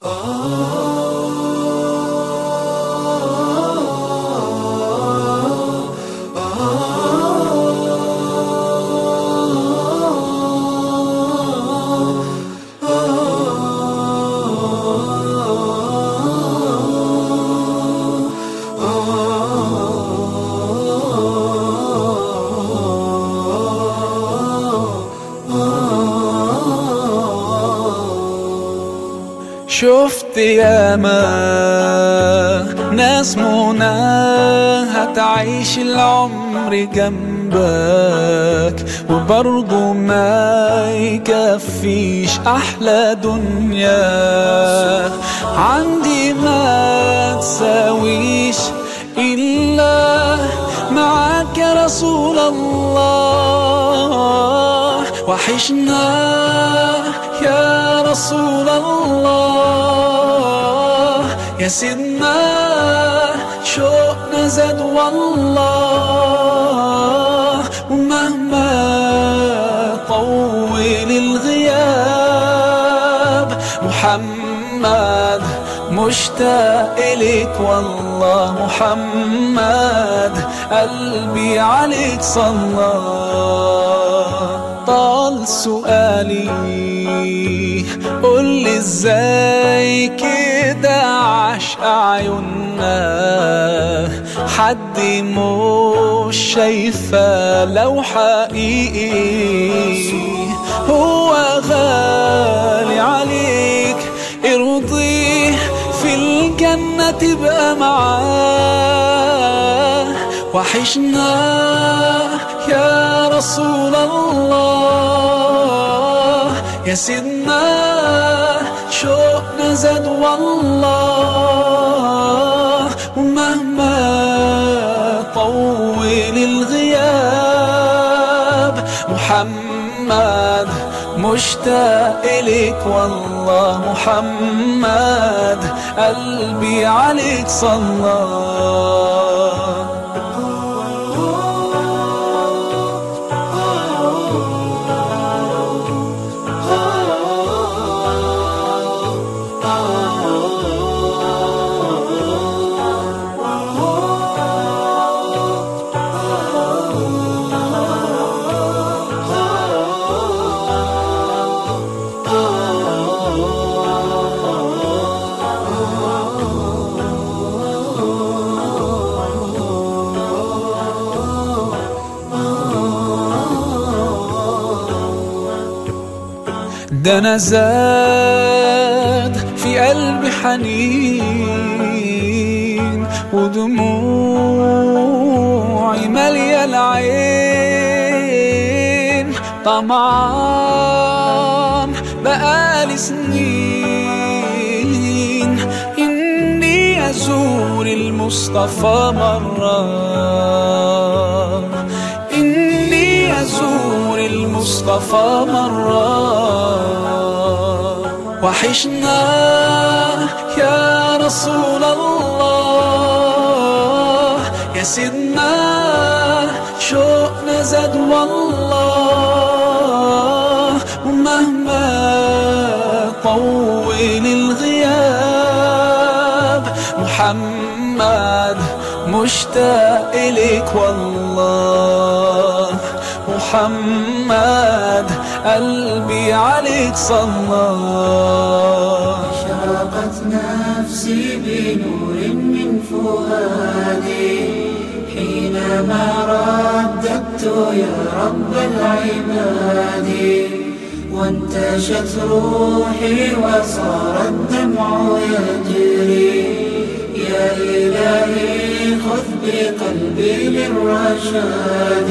Oh. ياما ناس منى هتعيش العمر جنبك. وبرضه ما يكفيش أحلى دنيا. عندي ما تساويش إلا معاك يا رسول الله. وحشنا يا رسول الله. يا سيدنا شوقنا زاد والله. ومهما طول الغياب محمد مشتاق إليك والله. محمد قلبي عليك صلى. طال سؤالي قولي إزاي عشق عيوننا حد مش شايفة لو حقيقي هو غالي عليك. ارضيه في الجنة تبقى معاه وحشنا يا رسول الله. يا سيدنا شوقنا زاد والله. محمد مشتاق إليك والله محمد قلبي عليك صلى أنا زاد في قلبي حنين ودموعي مالية العين. طمعان بقالي سنين. إني أزور المصطفى مرة. إني أزور المصطفى مرة. وحشنا يا رسول الله. يا سيدنا شوقنا زاد والله. ومهما طول الغياب محمد مشتاق إليك والله. محمد قلبي عليك صلى. أشرقت نفسي بنور من فؤادي. حينما رددت يا رب العباد وانتشت روحي وصار الدمع يجري. يا إلهي خذ بقلبي للرشاد.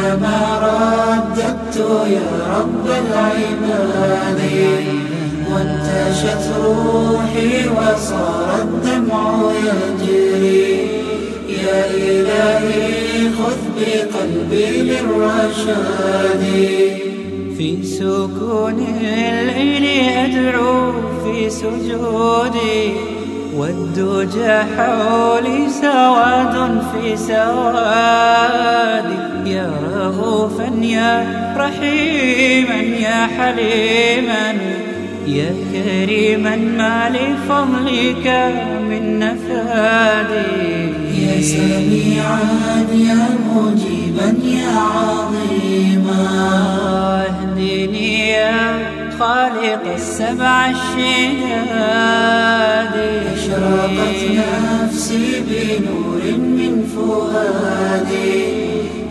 حينما رددت يا رب العباد وانتشت روحي وصار الدمع يجري. يا إلهي خذ بقلبي للرشاد. في سكون الليل أدعو في سجودي. والدجى حولي سواد في سوادي. يا رؤوفا يا رحيما يا حليما يا كريما ما لفضلك من نفادي. يا سميعا يا مجيبا يا عظيما. اهدني يا خالق السبع الشداد أشرقت نفسي بنور من فؤادي.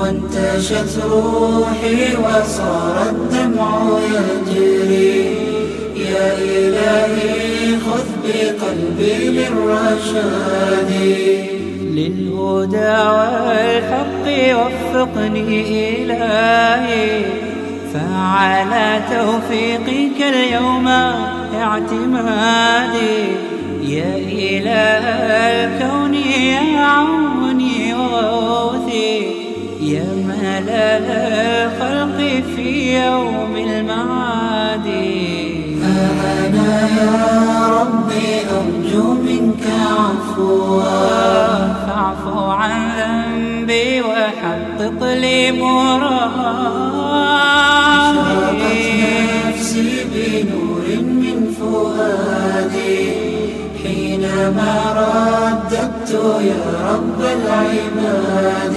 وانتشت روحي وصار الدمع يجري. يا إلهي خذ بقلبي للرشاد. للهدى والحق وفقني إلهي. فعلى توفيقك اليوم اعتمادي. يا إله الكون يا وغوثي يا ملل الخلق في يوم المعاد. أنا يا ربي أرجو منك عفوا. فاعف عن ذنبي وحقق لي مرادي. نفسي بنور من فؤادي. حينما رددت يا رب العباد.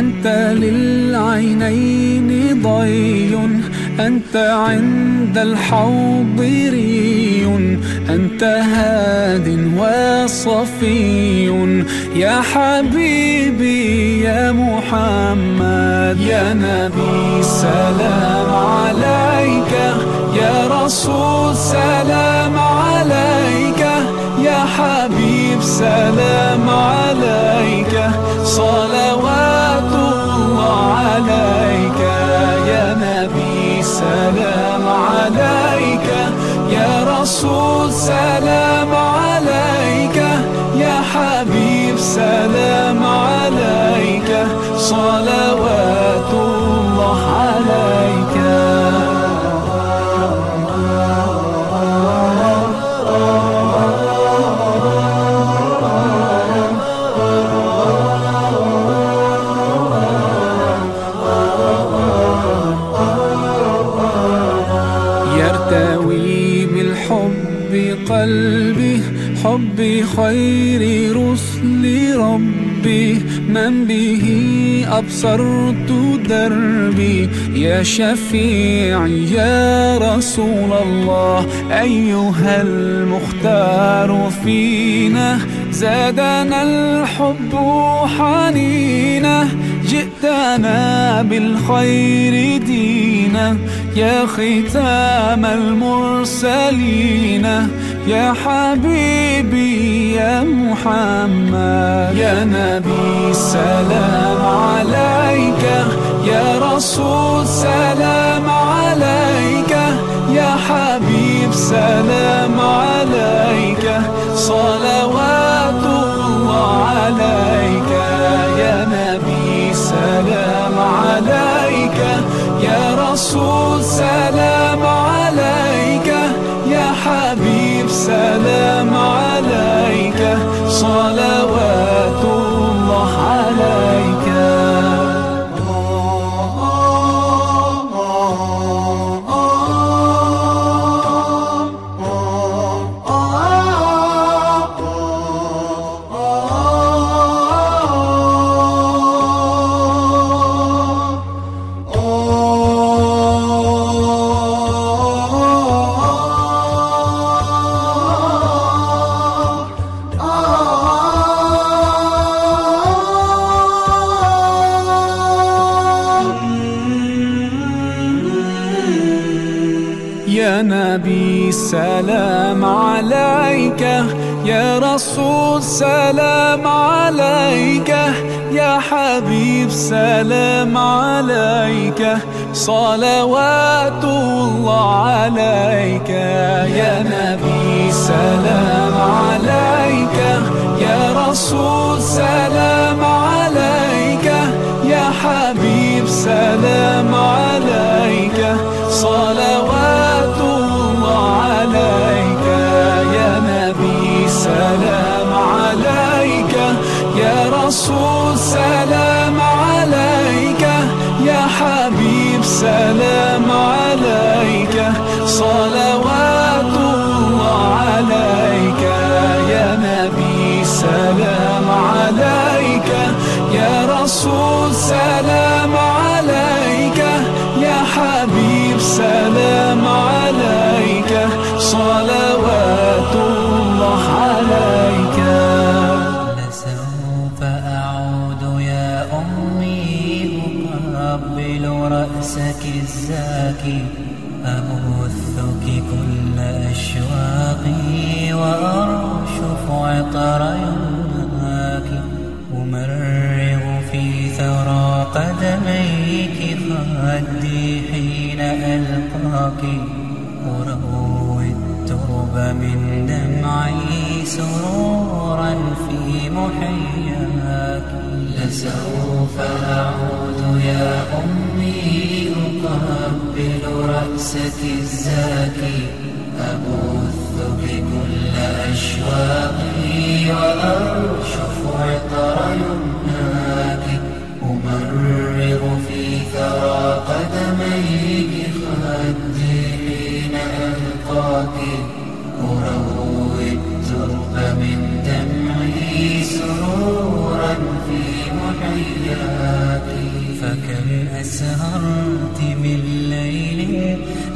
أنت للعينين ضي أنت عند الحوض ري أنت هاد وصفي. يا حبيبي يا محمد يا نبي سلام. خير رسل ربي من به أبصرت دربي. يا شفيعي يا رسول الله أيها المختار فينا. زادنا الحب حنينا جئتنا بالخير دينا. يا ختام المرسلين يا حبيبي يا محمد يا نبي سلام عليك يا رسول سلام عليك يا حبيب سلام عليك صلوات الله عليك يا نبي سلام عليك يا رسول سلام عليك حبيب سلام عليك صلوات الله عليك. يا نبي سلام. محياك لسوف أعود يا أمي أقبل رأسك الزاكي. أبثك كل أشواقي وأرشف عطر يمناك أمرغ في ثرى قدميك فكم أسهرت من ليل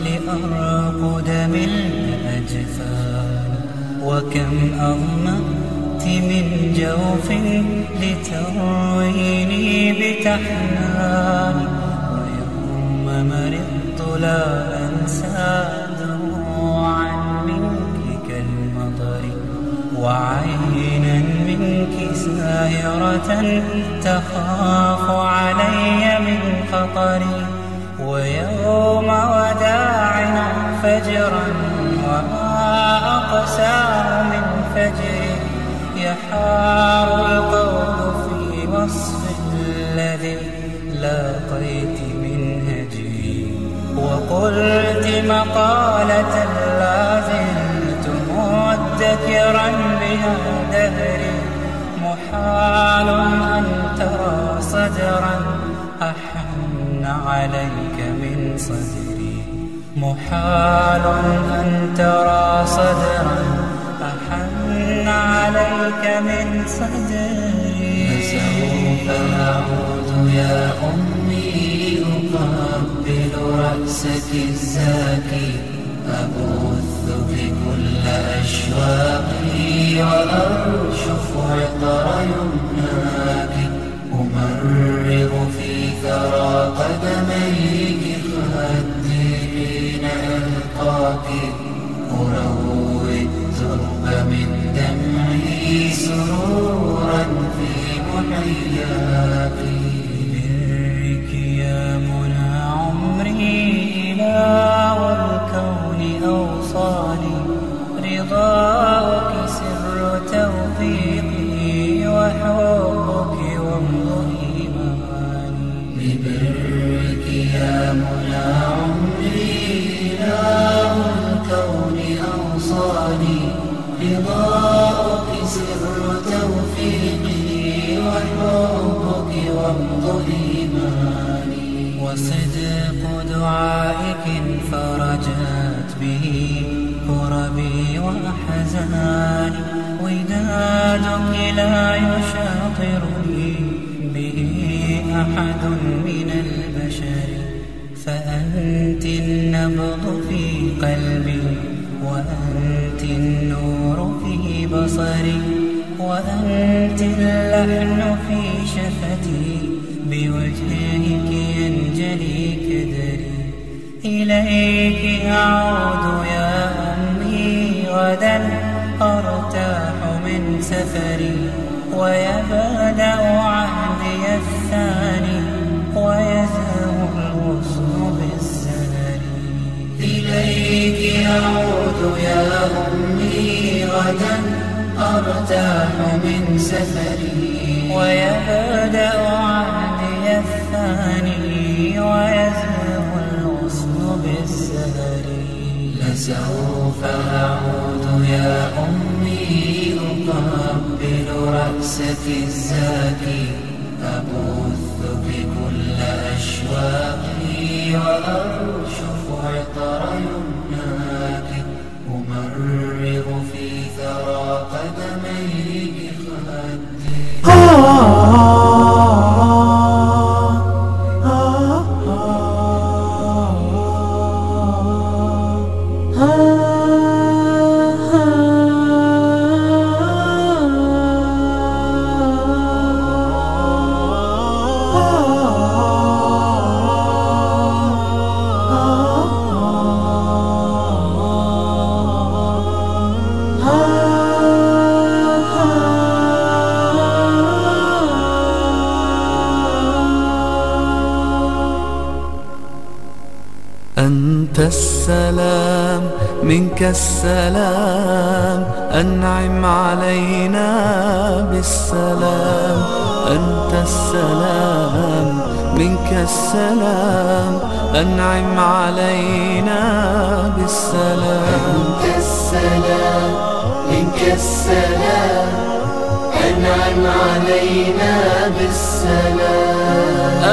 لأرقد من الأجفان وكم أغمأت من جوف لترويني بتحنان ويوم مرضت لا أنسى دموعا منك كالمطر وعينا منك ساهرة تخاف علي من خطري ويوم وداعنا فجرا وما أقسى من فجري يحار القول في وصف الذي لاقيت من هجري وقلت مقالة لا زلت مدكرا بها دهري محال أن ترى صدرا أحن عليك من صدري. محال أن ترى صدرا أحن عليك من صدري. لسوف أعود يا أمي أقبل رأسك الزاكي. أبث في كل أشواقي وأرشف عطر يمناك أمرغ في ثرى قدميك خدي حين ألقاك أروي الترب من دمعي سرورا في محياك. لا يشاطرني به أحد من البشر فأنت النبض في قلبي وأنت النور في بصري وأنت اللحن في شفتي بوجهك ينجلي كدري. إليك أعود يا أمي غدا. سفري ويبدأ عهدي الثاني ويزهو الغصن بالسهر إليك أعود يا أمي غدا أرتاح من سفري. ويبدأ عهدي الثاني ويزهو الغصن بالسهر لسوف أعود يا أمي أقبل رأسك الزاكي أبث بكل أشواقي وأرشف عطر السلام. أنعم علينا بالسلام. أنت السلام منك السلام. أنعم علينا بالسلام. أنت السلام منك السلام. أنعم علينا بالسلام.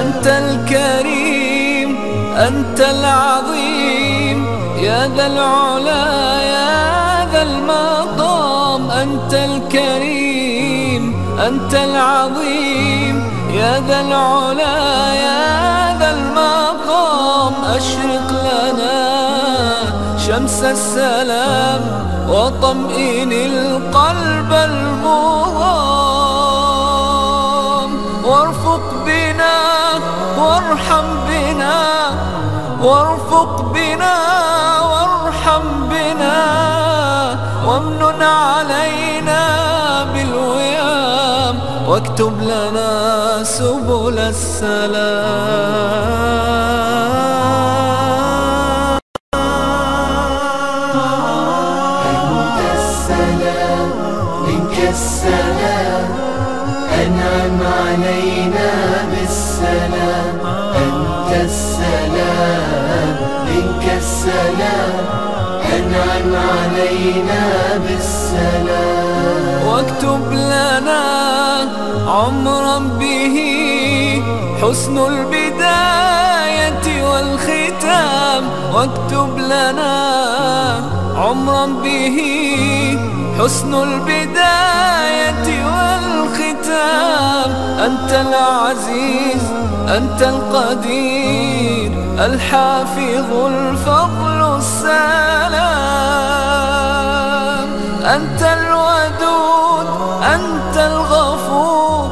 أنت الكريم أنت العظيم. يا ذا العلا يا ذا المقام أنت الكريم أنت العظيم. يا ذا العلا يا ذا المقام أشرق لنا شمس السلام وطمئن القلب المضام. وارفق بنا وارحم بنا وارفق بنا علينا بالويام واكتب لنا سبل السلام. واكتب لنا عمرا به حسن البداية والختام. واكتب لنا عمرا به حسن البداية والختام. أنت العزيز أنت القدير الحافظ الفضل السلام. أنت العزيز أنت الغفور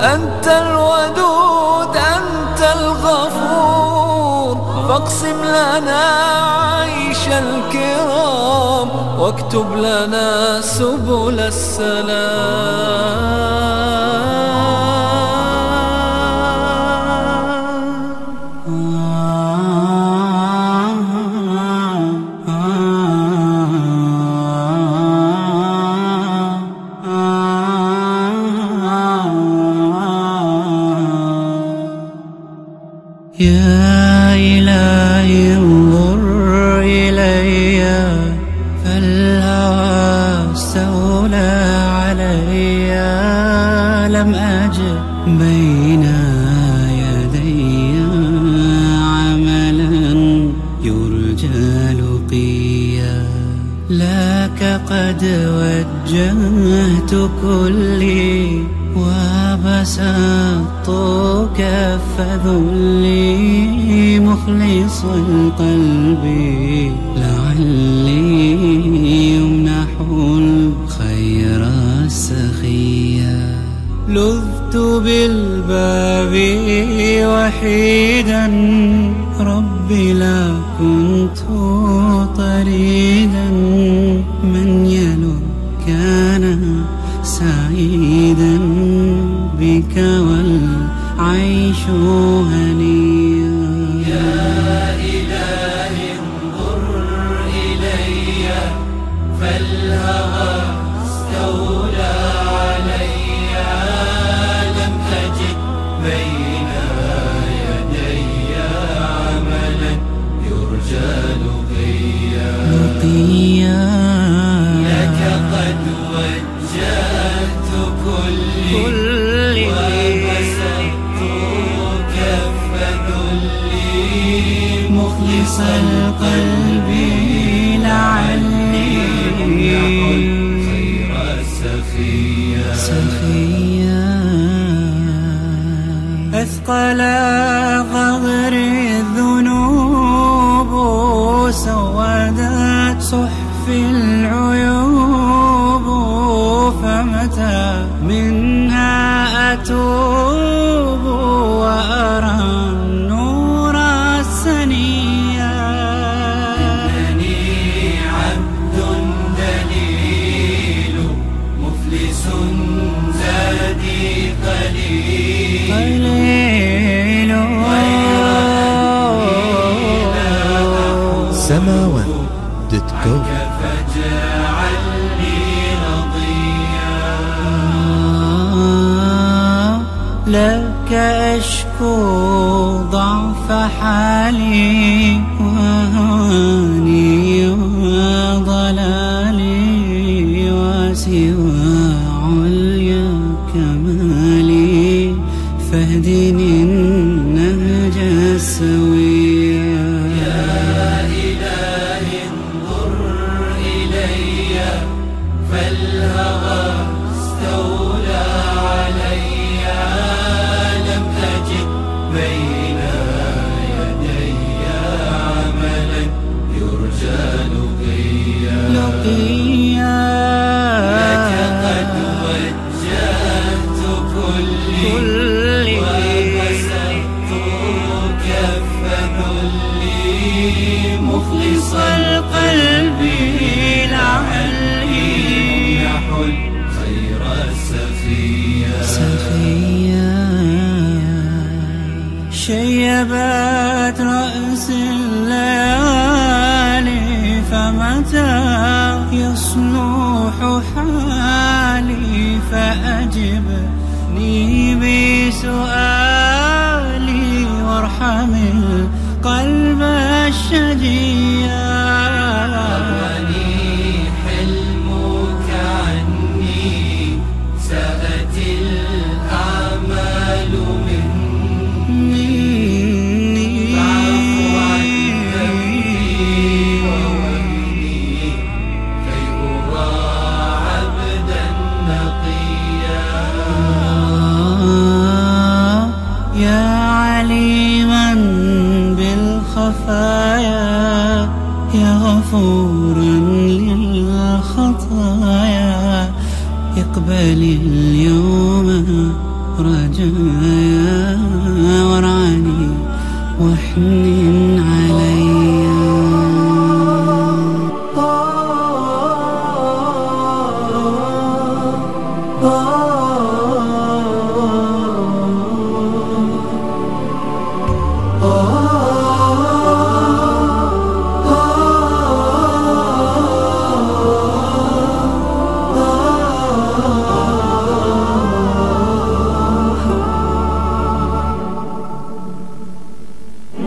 أنت الودود أنت الغفور. فاقسم لنا عيش الكرام واكتب لنا سبل السلام. قلت كلي وبسطت كف ذلي مخلص القلب لعلي يمنح الخير السخية لذت بالباب وحيد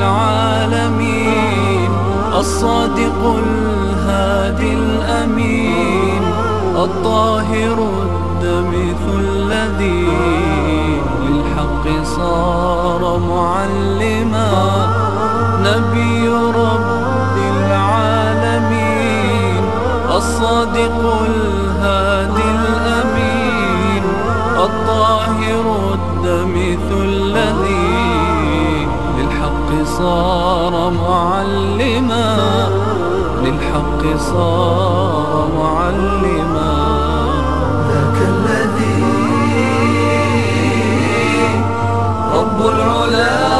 العالمين الصادق الهادي الأمين الطاهر الدمث الذي للحق صار معلما نبي رب العالمين الصادق الهادي صار معلما للحق صار معلما. ذاك الذي رب العلا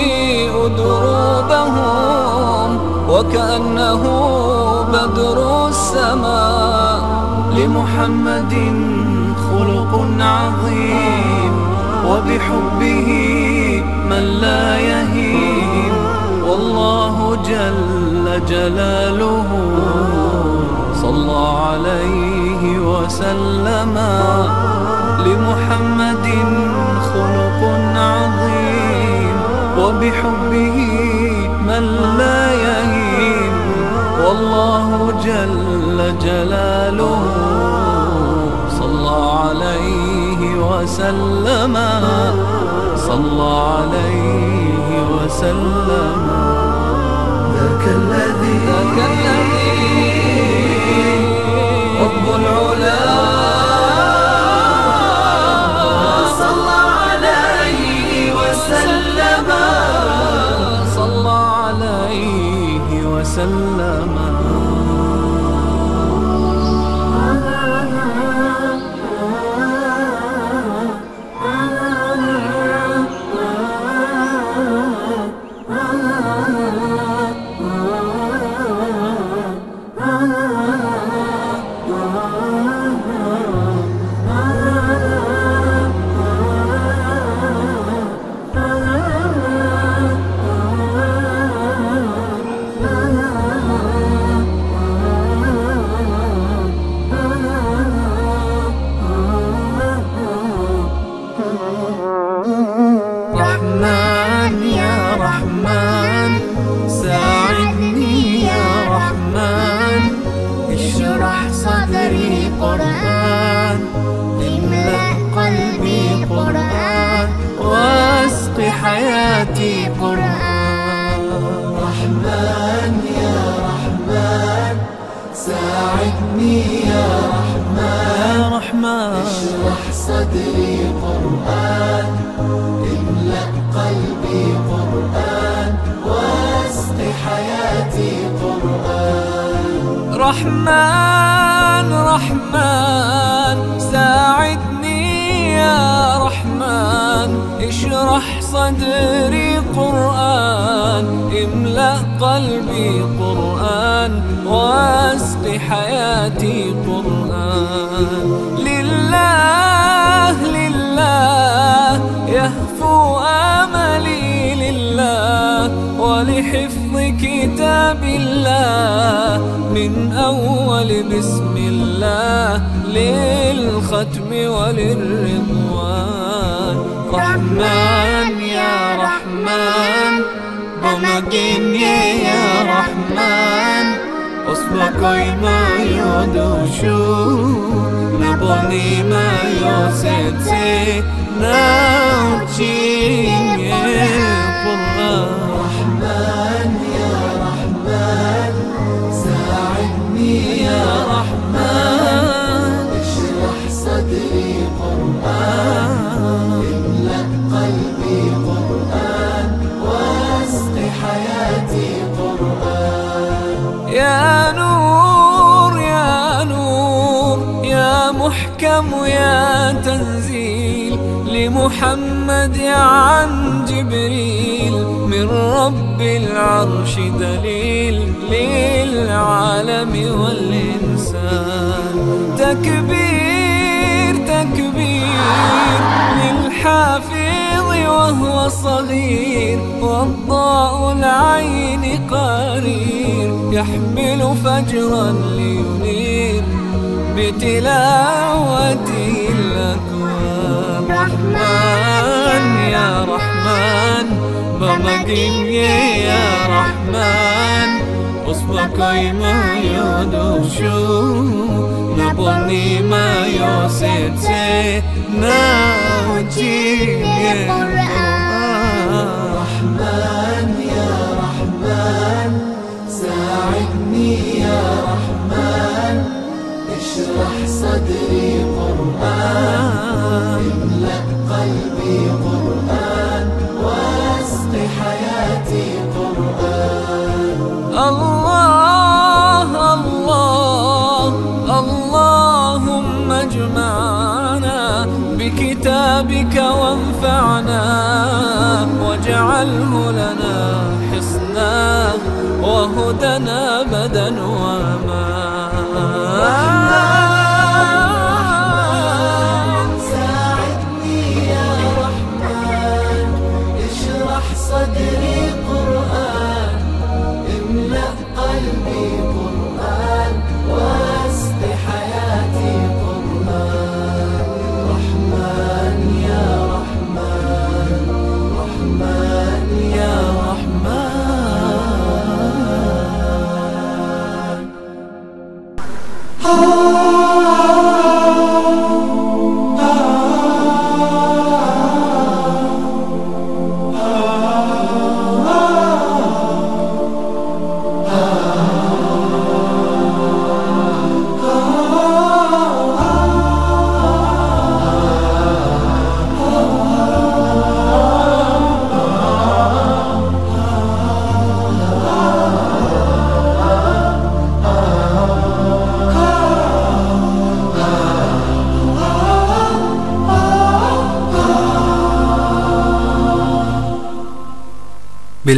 دروبهم وكأنه بدر السماء لمحمد خلق عظيم وبحبه من لا يهيم والله جل جلاله صلى عليه وسلم لمحمد وبحبه من لا يهيم والله جل جلاله صلى عليه وسلم. صلى عليه وسلم. ذاك الذي ذاك الذي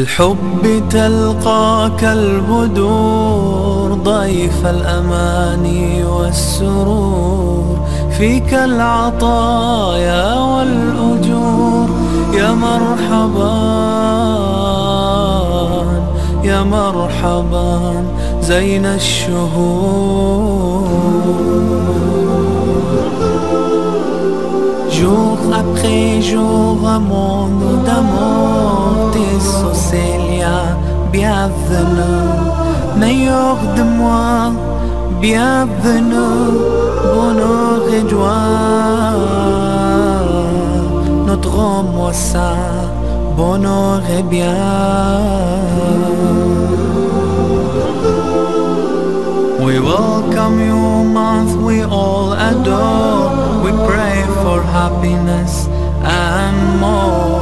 بالحب تلقاك البدور ضيف الأماني والسرور. فيك العطايا والأجور. يا مرحبا يا مرحبا زين الشهور. جور après jour, un monde d'amour, tes Océlia, bienvenue, meilleur de moi, bienvenue, bonheur et joie, notre homme ça, bonheur et bien. We welcome you, month we all adore. Happiness and more.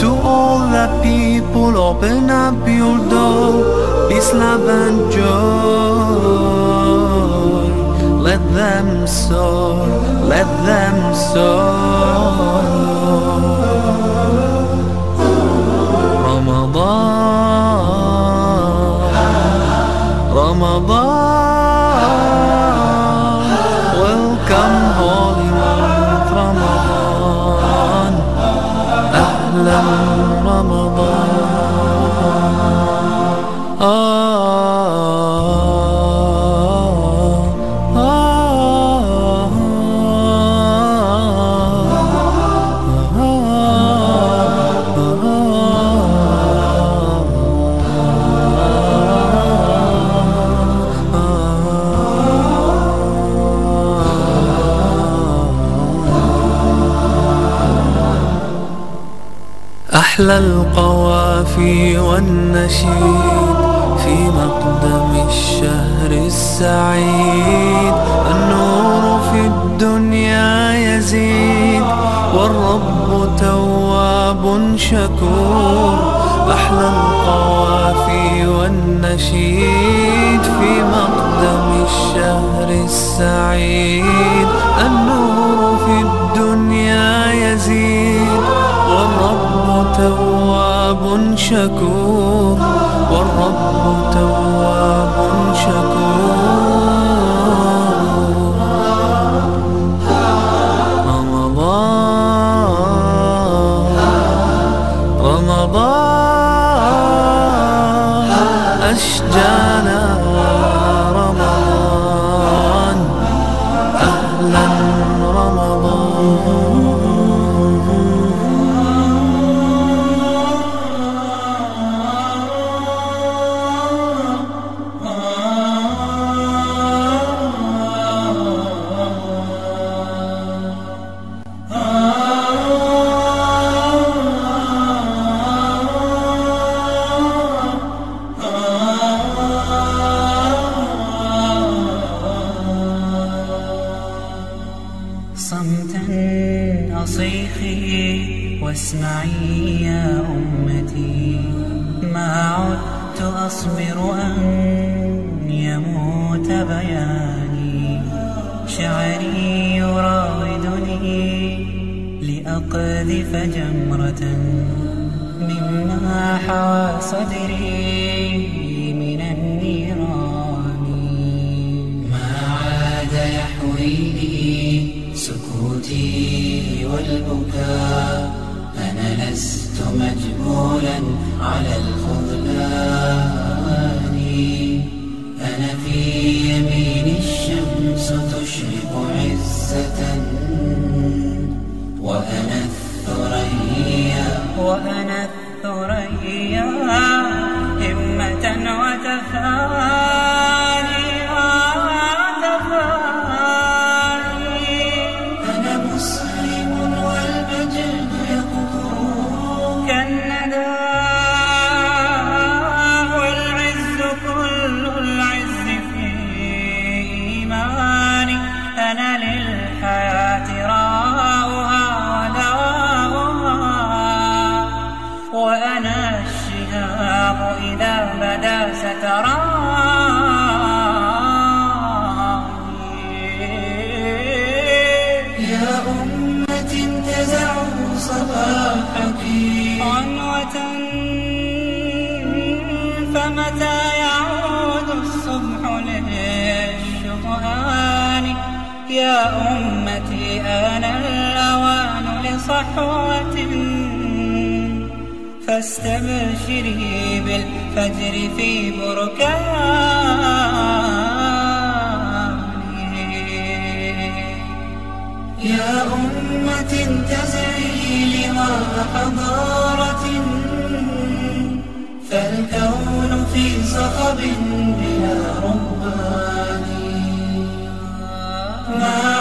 To all the people open up your door. Peace, love and joy. Let them soar, let them soar أحلى القوافي والنشيد في مقدم الشهر السعيد. النور في الدنيا يزيد والرب تواب شكور. أحلى القوافي والنشيد في مقدم الشهر السعيد. تواب فاستبشري بالفجر في بركاني يا أمة انتزعي لواء حضارة فالكون في صخب بلا ربان حارت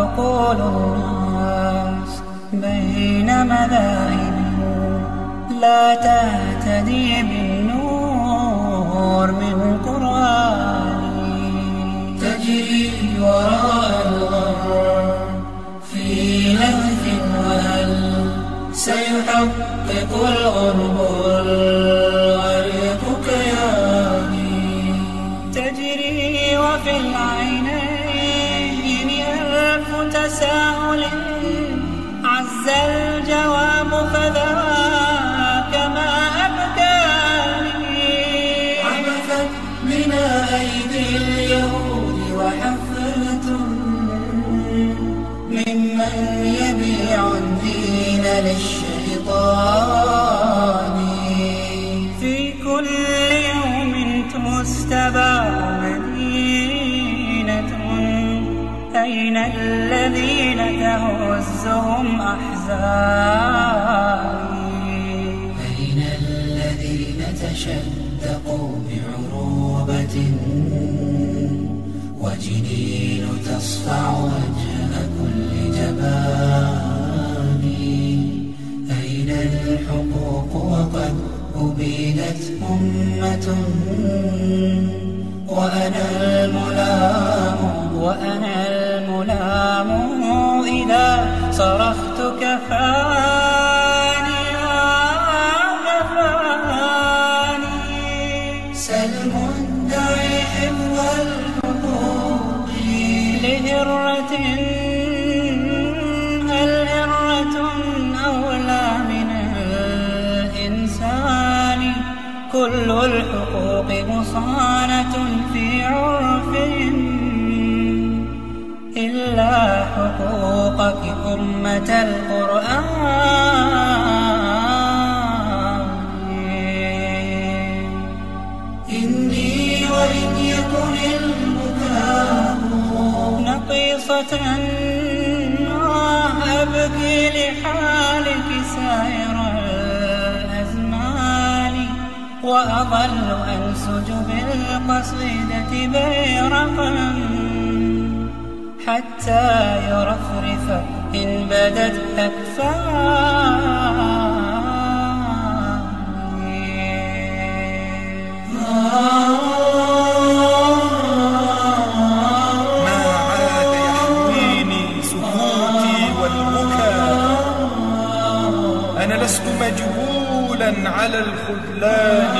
عقول الناس بين مذاهب لا تهتدي بالنور من قرآن تجري وراء الغر في لهف وهل سيحقق الغرب أين الذين تشدقوا بعروبة وجنين تصفع وجه كل جبان. أين الحقوق وقد أبيدت أمة؟ وأنا الملام. وأنا صرخت كفاني كفاني سل مدعي حفظ الحقوق لهرة هل هرة أولى من الإنسان. كل الحقوق مصانة في عرفهم. إلا حقوقك أمة القرآن. إني وإن يكن البكاء نقيصة أبكي لحالك سائر الأزمان. وأظل أنسج بالقصيدة بيرقا حتى يرفرف إن بدت والبكاء أنا لست مجبولا على الخذلان.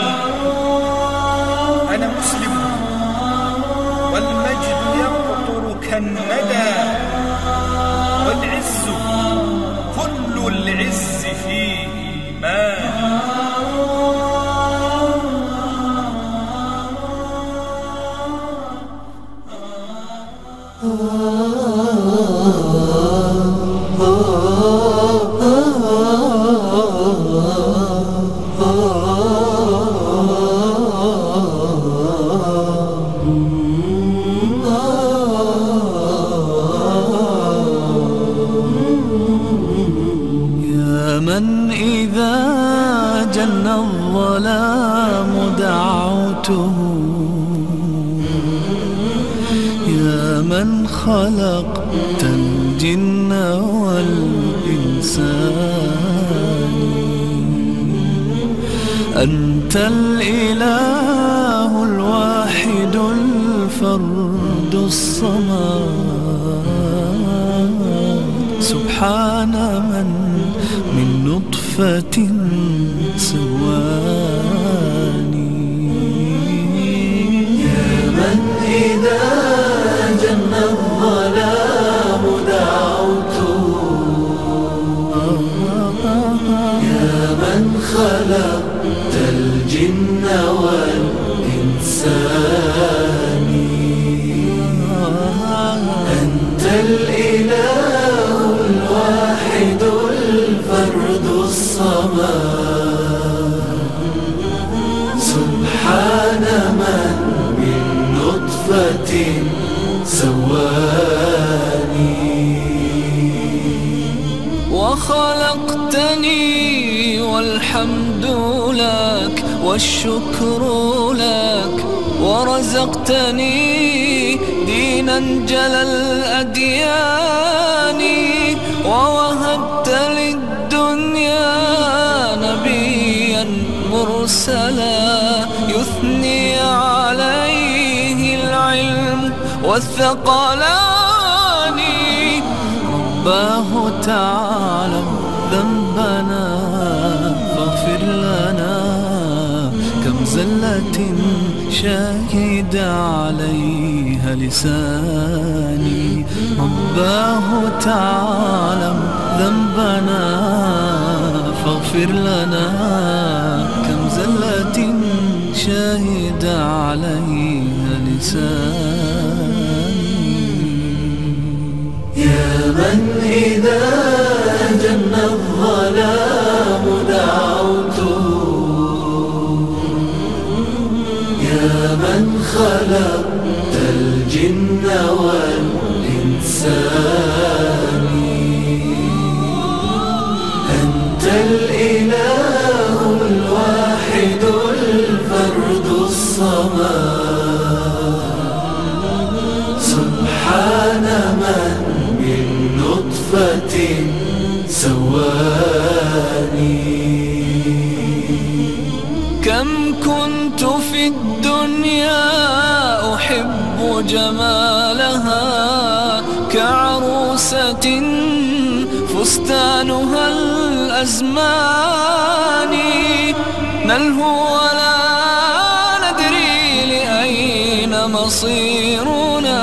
أنا مسلم. والمجد يقطر كالندى. والعز كل see. خلقت الجن والإنسان أنت الإله الواحد الفرد الصمد. سبحان من من نطفة سواني وخلقتني والحمد لك والشكر لك ورزقتني دين أنجل الأديان ووهبت للدنيا نبيا مرسلا. والثقلان رباه تعالى ذنبنا فاغفر لنا كم زلة شهد عليها لساني رباه تعالى ذنبنا فاغفر لنا كم زلة شهد عليها لساني من إذا جن الظلام دعوته؟ يا من خلقت الجن والإنسان أنت الإله الواحد الفرد الصمد. سواني كم كنت في الدنيا أحب جمالها كعروسة فستانها الأزمان. نلهو ولا ندري لأين مصيرنا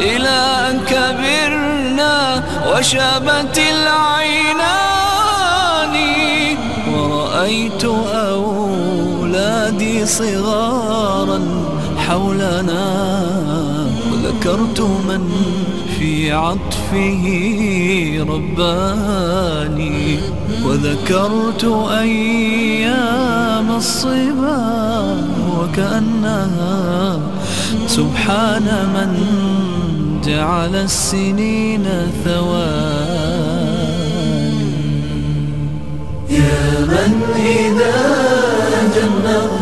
إلى أن كبرنا وشابت العينان صغارا حولنا وذكرت من في عطفه رباني وذكرت أيام الصبا وكأنها سبحان من جعل السنين ثواني. يا من إذا جن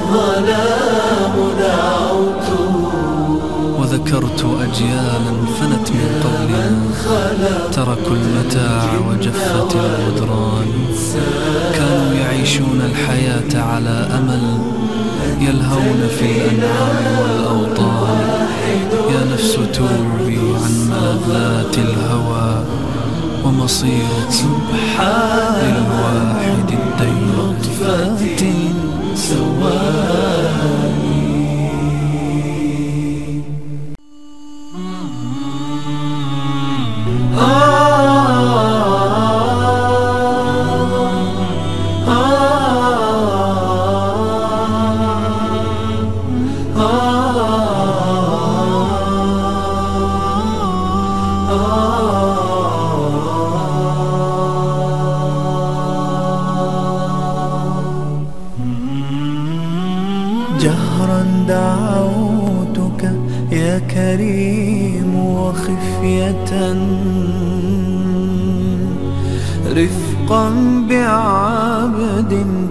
دعوته وذكرت أجيالا فنت من قبلنا تركوا المتاع وجفت الغدران. كانوا يعيشون الحياة على أمل. يلهون في الأنعام والأوطان. يا نفس توبي عن ملذات الهوى. ومصيرك للواحد الدين. رطفات سواني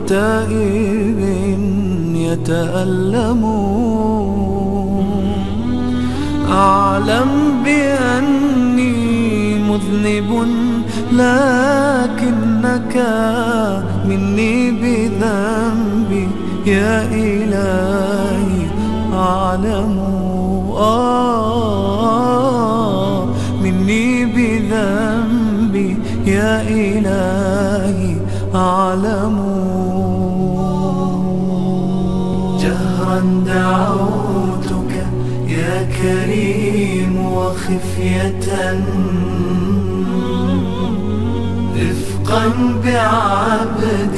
تائب يتألم. أعلم بأني مذنب لكنك مني بذنبي يا إلهي أعلم. آه مني بذنبي يا إلهي أعلم. وخفية رفقا بعبد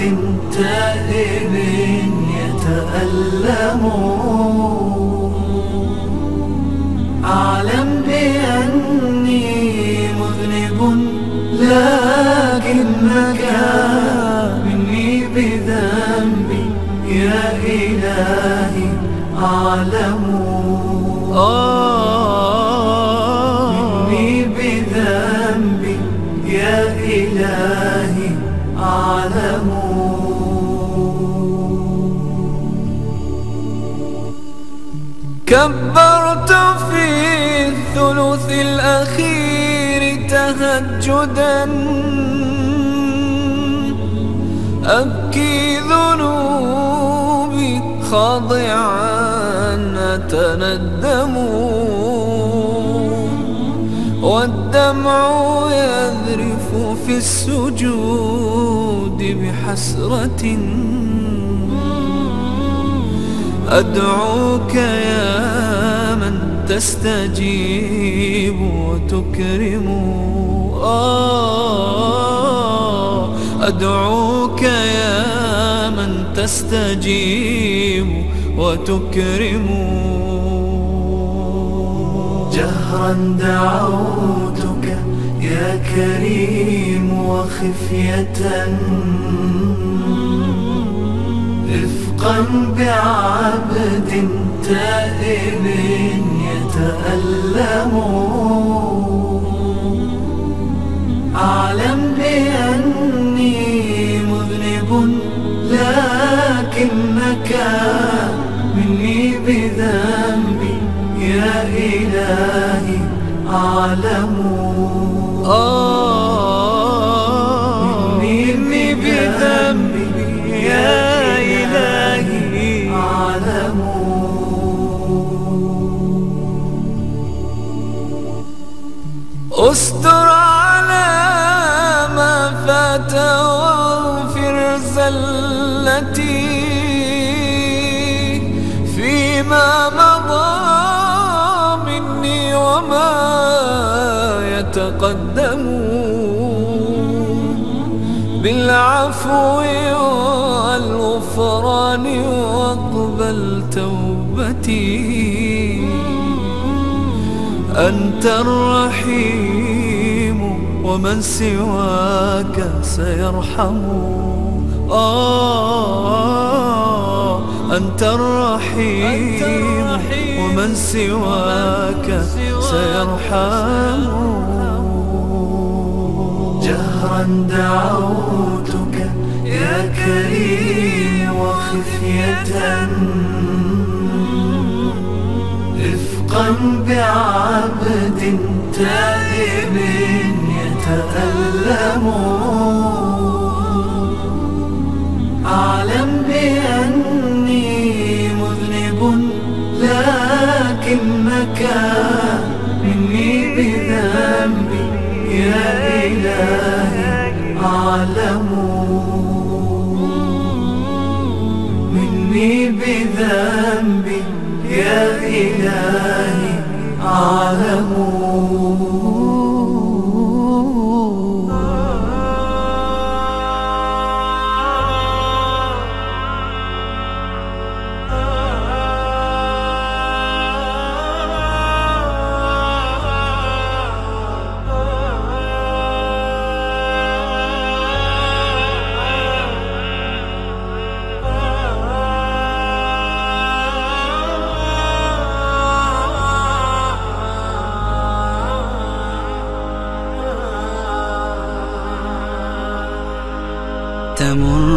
تائب يتألم. أعلم بأني مذنب لكنك مني بذنبي يا إلهي أعلم. مني الأخير تهجدا. أبكي ذنوبي خاضعا أتندم. والدمع يذرف في السجود بحسرة. أدعوك يا تستجيب وتكرم. آه أدعوك يا من تستجيب وتكرم. جهرا دعوتك يا كريم وخفية. رفقا بعبد تائب. يتألم أعلم بأني مذنب لكنك مني بذنبي يا إلهي أعلم. آه. بالعفو والغفران واقبل توبتي. أنت الرحيم ومن سواك سيرحم. آه أنت الرحيم ومن سواك سيرحم. جهرا دعوتك كريم وخفية. رفقا بعبد تائب يتألم. أعلم بأني مذنب لكنك مني بذنبي. يا إلهي أعلم. بذنبي يا إلهي أعلم تمر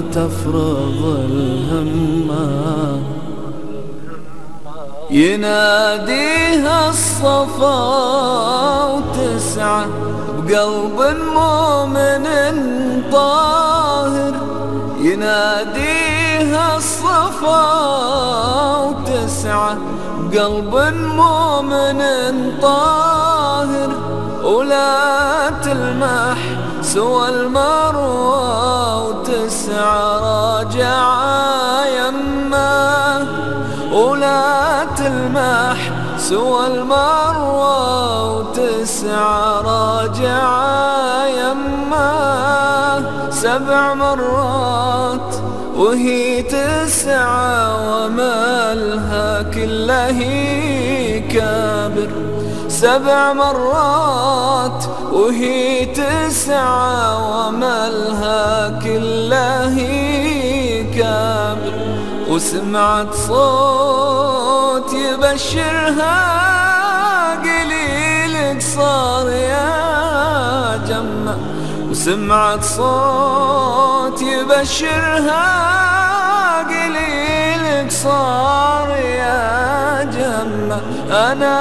تفرغ الهمة يناديها الصفا وتسعى بقلب مؤمن طاهر. يناديها الصفا وتسعى بقلب مؤمن طاهر. ولا تلمح سوى المروى وتسعى راجعا يما. ولا تلمح سوى المروى وتسعى راجعا يما. سبع مرات وهي تسعى ومالها كله كابر. سبع مرات وهي تسعى وملها كله كامل. وسمعت صوت يبشرها قليلك صار يا جمة. وسمعت صوت يبشرها صار يا جمة. أنا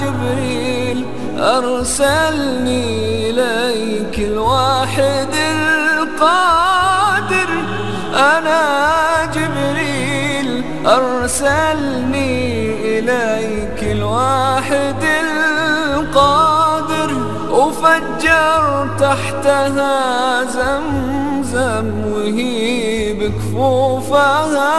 جبريل أرسلني إليك الواحد القادر. أنا جبريل أرسلني إليك الواحد القادر. وفجر تحتها زمزم وهي بكفوفها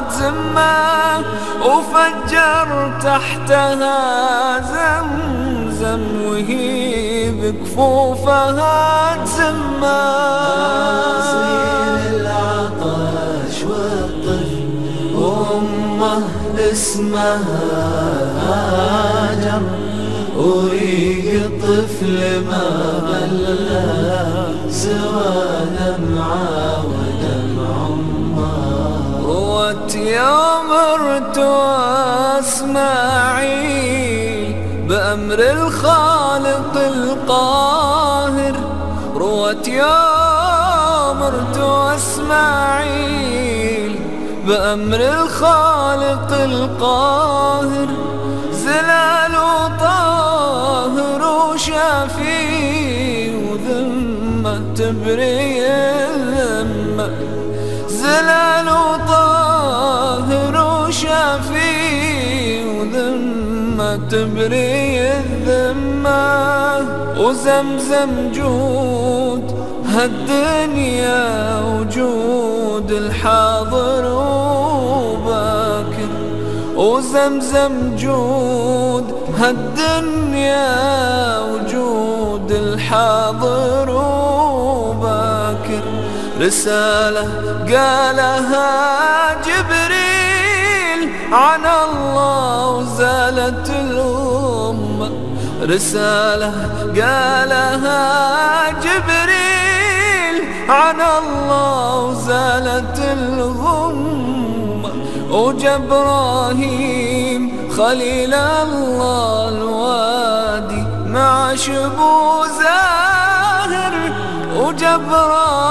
تزمة. وفجر تحتها زمزم وهي بكفوفها تزمة. العطش والطفل أمه اسمها هاجر وريق الطفل ما بلى سوى دمعة ودمع أمه روت يوم اسماعيل بأمر الخالق القاهر. روت يوم اسماعيل بأمر الخالق القاهر. زلال وطاهر وشافي وذمة تبري الذمة. زلال وطاهر وشافي وذمة تبري الذمة. وزمزم جود هالدنيا وجود الحاضر وباكر وزمزم جود هالدنيا وجود الحاضر وباكر. رسالة قالها جبريل عن الله وزالت الأمة. رسالة قالها جبريل عن الله وزالت الغمة. وجبراهيم خليل الله الوادي مع شبو زاهر وجبراهيم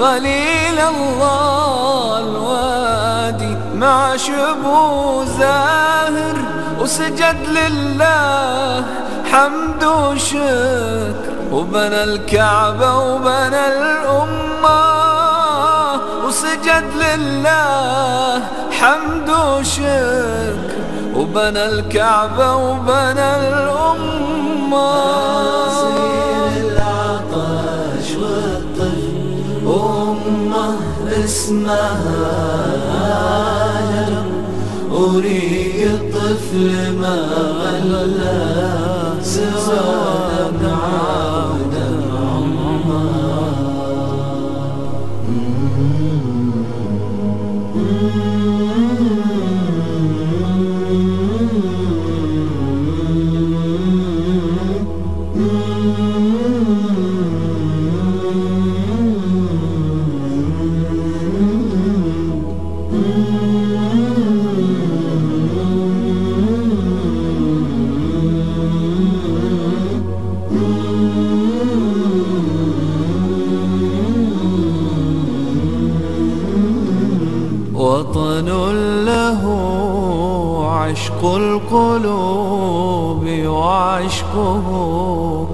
خليل الله الوادي مع شبو زاهر وسجد لله حمد وشكر. وبنى الكعبة وبنى الأمة. وسجد لله حمد وشكر وبنى الكعبة وبنى الأمة. العطش والطفل أمه اسمها هاجر وريق الطفل ما غلى سوى دمعة عشق القلوب وعشقه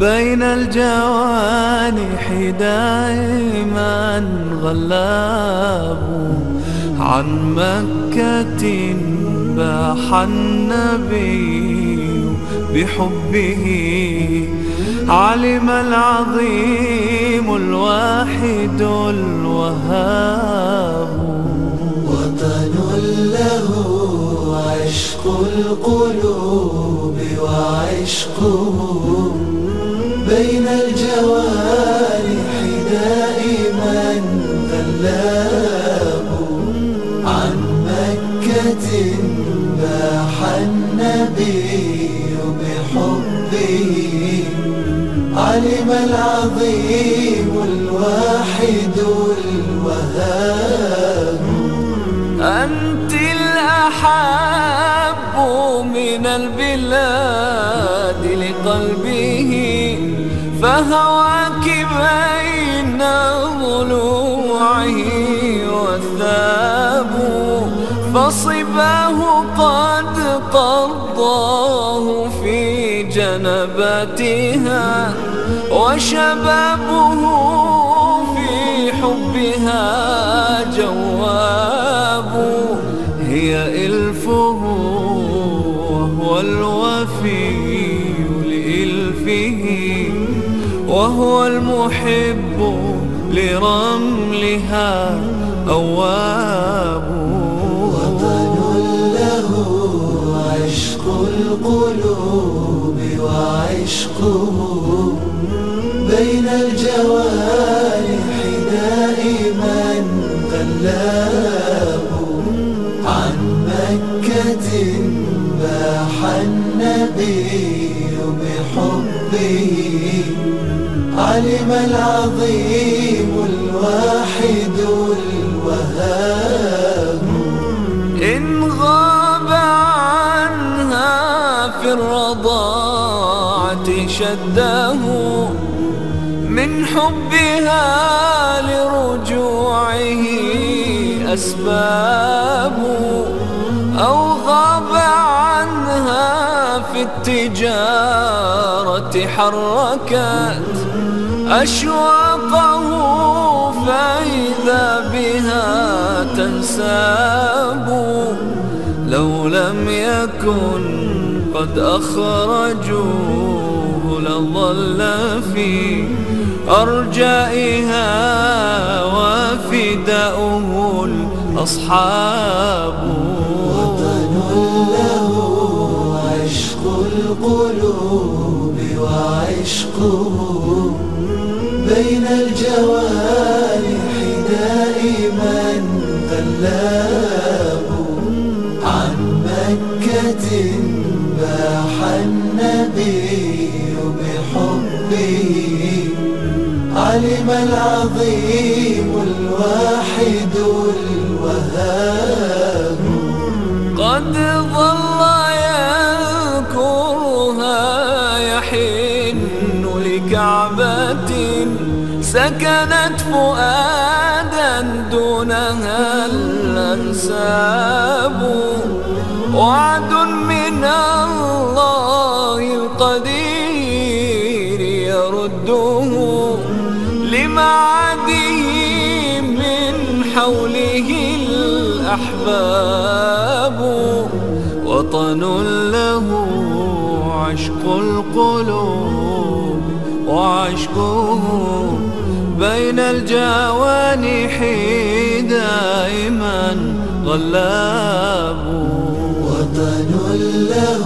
بين الجوانح دائما غلاب عن مكة باح النبي بحبه علم العظيم الواحد الوهاب وطن له عشق القلوب وعشقه بين الجوارح دائما غلاب عن مكة باح النبي بحبه. علم العظيم الواحد الوهاب. الأحب من البلاد لقلبه فهواك بين ضلوعه والثاب فصباه قد قضاه في جنباتها وشبابه في حبها جواب إلفه وهو الوفي لإلفه وهو المحب لرملها أواب. وطن له عشق القلوب وعشقه بين الجوارح دائما غلاب باح النبي بحبه علم العظيم الواحد الوهاب. إن غاب عنها في الرضاعة شده من حبها لرجوعه أسباب أو غاب عنها في التجارة حركت أشواقه فإذا بها تنساب. لو لم يكن قد أخرجوه لظل في أرجائها وفداؤه الأصحاب. عشق القلوب وعشقه بين الجوارح دائما غلاب عن مكة باح النبي بحبه. علم العظيم الواحد الوهاب. قد ظل سكنت فؤادا دونها الأنساب وعد من الله القدير يرده لمعاده من حوله الأحباب. وطن له عشق القلوب وعشقه بين الجوانح دائما غلاب وطن له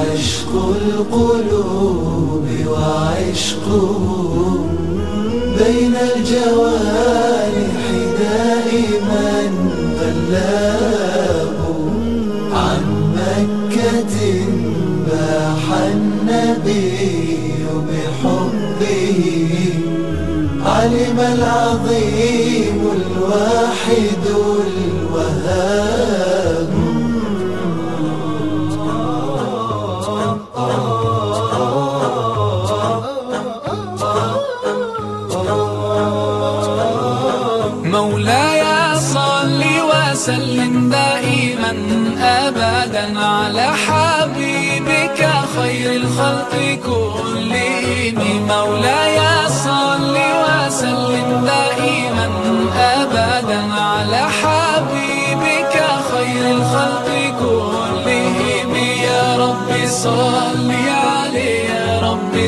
عشق القلوب وعشقه بين الجوارح دائما غلاب عن مكة باح النبي علم العظيم الواحد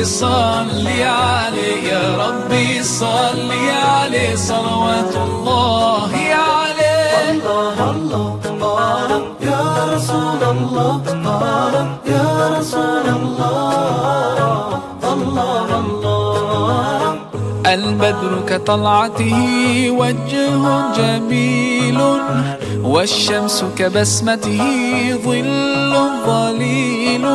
يا رب صل عليه. يا رب صل عليه صلوات الله. عليه البدر كطلعته وجه جميل والشمس كبسمته ظل ظليل.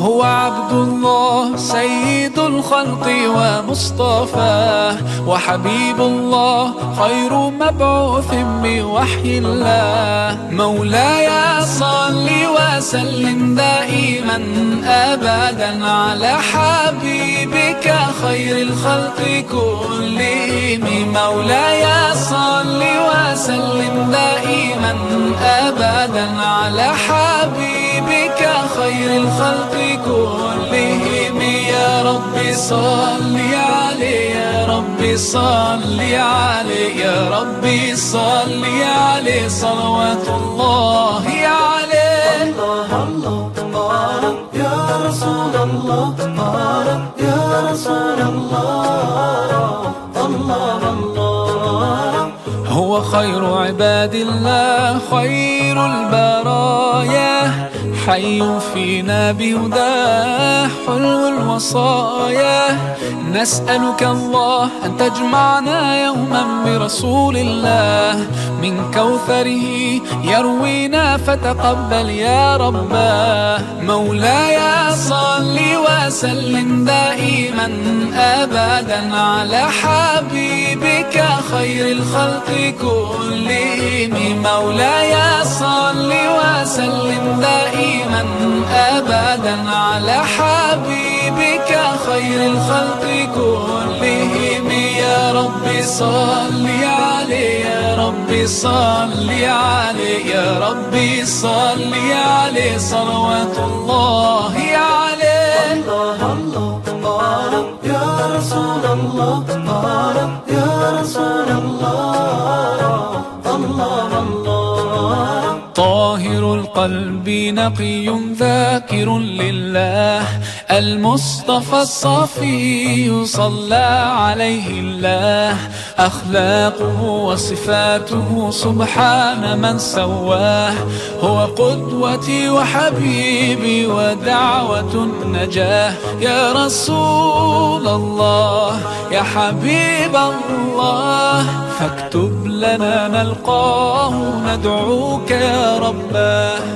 هو عبد الله سيد الخلق ومصطفى. وحبيب الله خير مبعوث بوحي الله. مولاي صل وسلم دائما ابدا على حبيبك خير الخلق كلهم. مولاي صل وسلم دائما ابدا على حبيبك خير الخلق كلهم يا رب صل عليه يا رب صل عليه يا رب صل عليه صلوات الله عليه. الله الله يا رسول الله يا رسول الله. الله الله. هو خير عباد الله خير البرايا. حي فينا بهداه حلو الوصايا. نسألك الله أن تجمعنا يوما برسول الله. من كوثره يروينا فتقبل يا رباه مولاي صل وسلم دائما أبدا على حبيبك خير الخلق كلهم. مولاي صل وسلم دائما أبدا على حبيبك خير الخلق كلهم. يا رب صل عليه يا رب صل عليه يا رب صل عليه صلوات الله عليه. الله الله يا رسول الله. القلب نقي ذاكر لله. المصطفى الصفي صلى عليه الله. أخلاقه وصفاته سبحان من سواه. هو قدوتي وحبيبي ودعوة النجاة يا رسول الله يا حبيب الله فاكتب لنا نلقاه ندعوك يا رباه.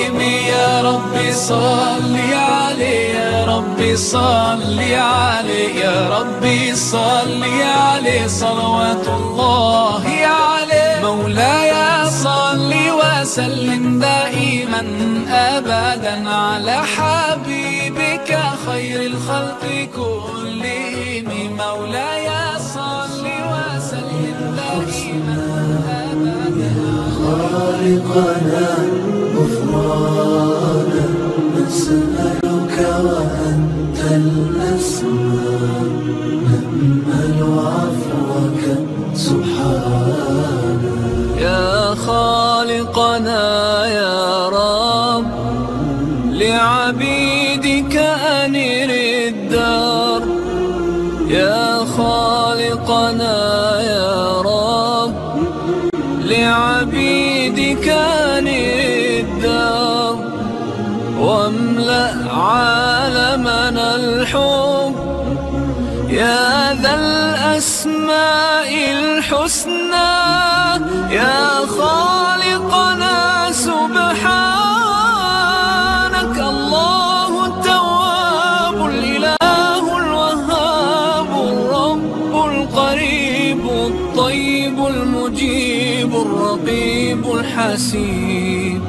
يا رب صل عليه يا رب صل عليه يا رب صل عليه صلوات الله عليه مولاي صل وسلم دائما ابدا على حبيبك خير الخلق كلهم. مولاي صل وسلم دائما ابدا خالقنا غفرانا نسألك وأنت الأسماء نأمل عفوك سبحانك يا خالقنا يا رب لعبيدك الحب. يا ذا الأسماء الحسنى يا خالقنا سبحانك. الله التواب الإله الوهاب الرب القريب الطيب المجيب الرقيب الحسيب.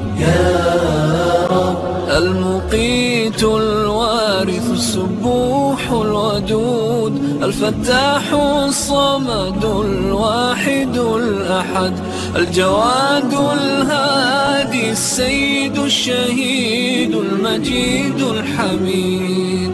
المقيت الوارث السبوح الودود الفتاح الصمد الواحد الأحد الجواد الهادي السيد الشهيد المجيد الحميد.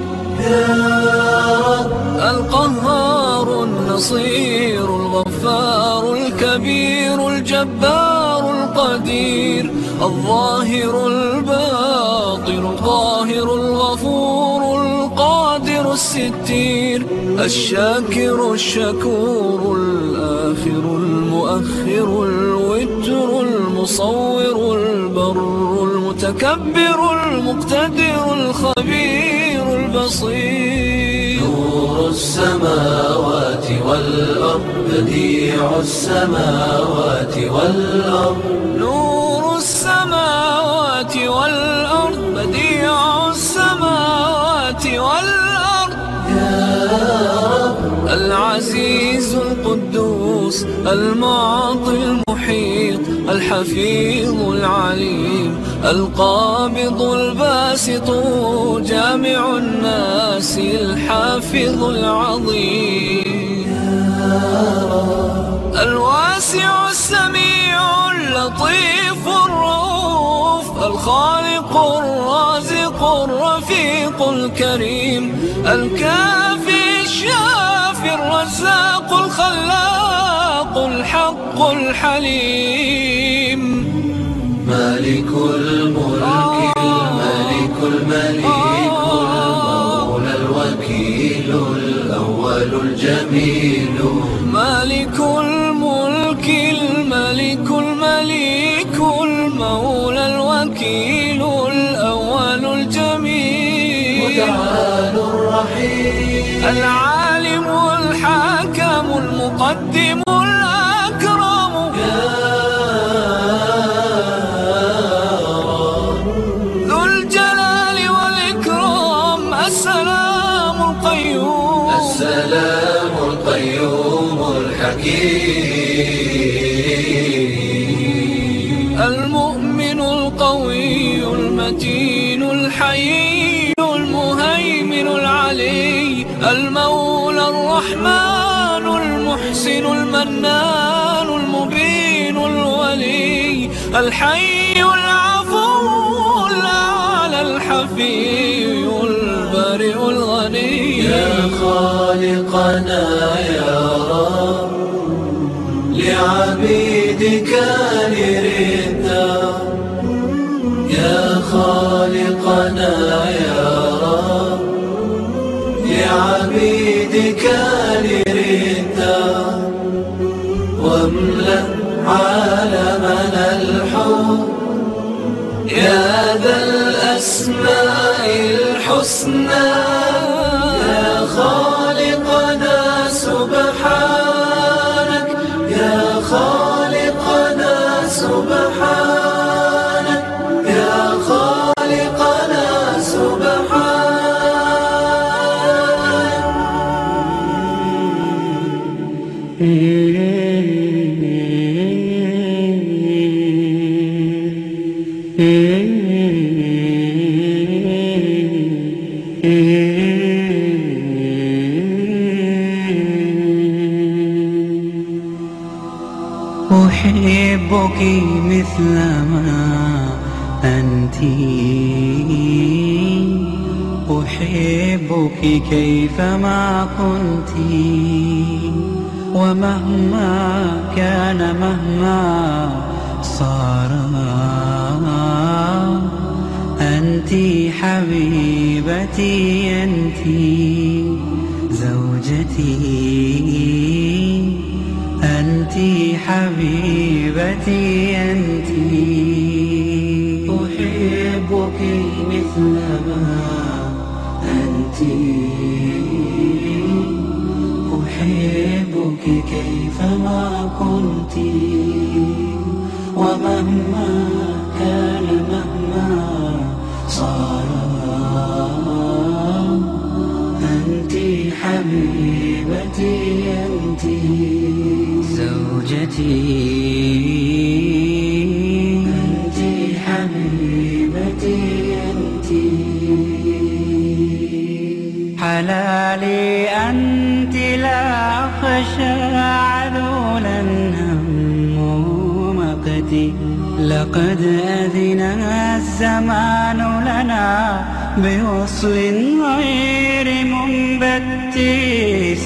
القهار النصير الغفار الكبير الجبار القدير الظاهر الباطن الظاهر الغفور القادر الستير الشاكر الشكور الآخر المؤخر الوتر المصور البر المتكبر المقتدر الخبير البصير. نور السماوات والأرض بديع السماوات والأرض. نور السماوات والأرض بديع السماوات والأرض. العزيز القدوس المعطي المحيط الحفيظ العليم القابض الباسط جامع الناس الحافظ العظيم. الواسع السميع اللطيف الرؤوف الخالق الرازق الرفيق الكريم الكافي الشافي الرزاق الخلاق الحق الحليم مالك الملك الملك المليك المولى الوكيل الأول الجميل مالك المولى الرحمن المحسن المنان المبين الولي الحي العفو الأعلى الحفي البارئ الغني يا خالقنا يا رب لعبيدك نريدا يا خالقنا يا رب لعبيدك نريدا واملأ عالمنا الحب. يا ذا الأسماء الحسنى أحبك مثل ما أنت. أحبك كيفما كنت. ومهما كان مهما صار. أنت حبيبتي أنت زوجتي. أنت حبيبتي. أنت أحبك مثل ما أنت. أحبك كيفما كنت. ومهما كان مهما صار أنت حبيبتي لقد أذن الزمان لنا بوصل غير منبت.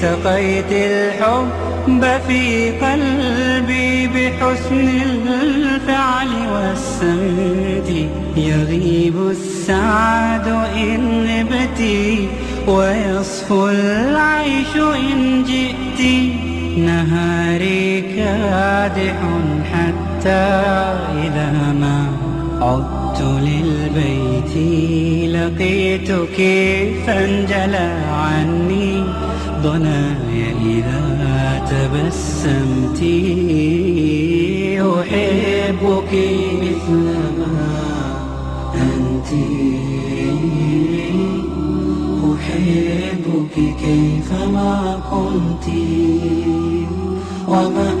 سقيت الحب في قلبي بحسن الفعل والسمت. يغيب السعد إن غبتي ويصفو العيش إن جئت. نهاري كادح حتى إذا ما عدت للبيت لقيتك فانجلى عني ضنايا إذا تبسمت أحبك مثل ما أنت أحبك كيفما كنت ومهما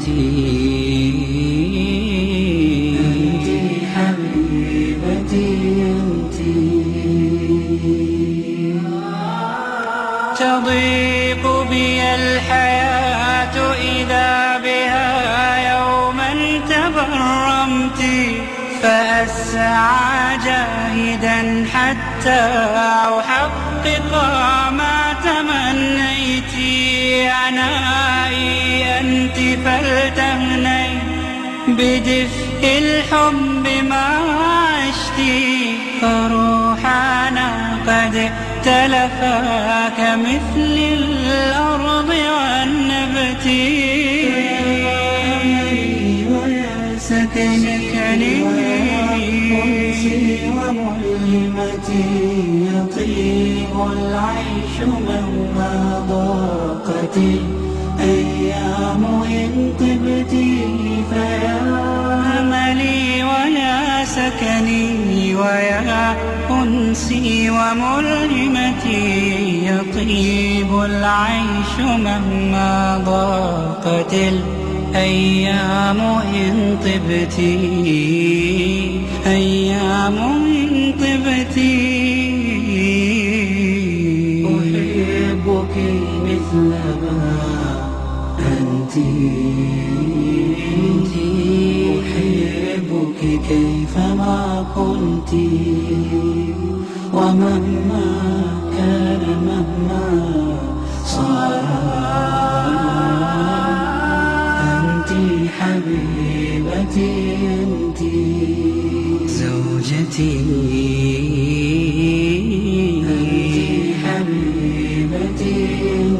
أنت حبيبتي. أنت تضيق بي الحياة إذا بها يوما تبرمت فأسعى جاهدا حتى أحقق ما تمنيت. أنت فلتهني بدفء الحب ما عشتي فروحنا قد اختلفا كمثل الأرض والنبت. ويا سكني وملمتي يطيب العيش مهما ضاقت. الأيام إن طبت فيا. أملي ويا سكني ويا أنسي وملهمتي. يطيب العيش مهما ضاقت الأيام إن طبت أيام إن طبت أحبك مثل ما أحبك كيفما كنت ومهما كان مهما صار أنت حبيبتي أنت زوجتي أنت حبيبتي أنت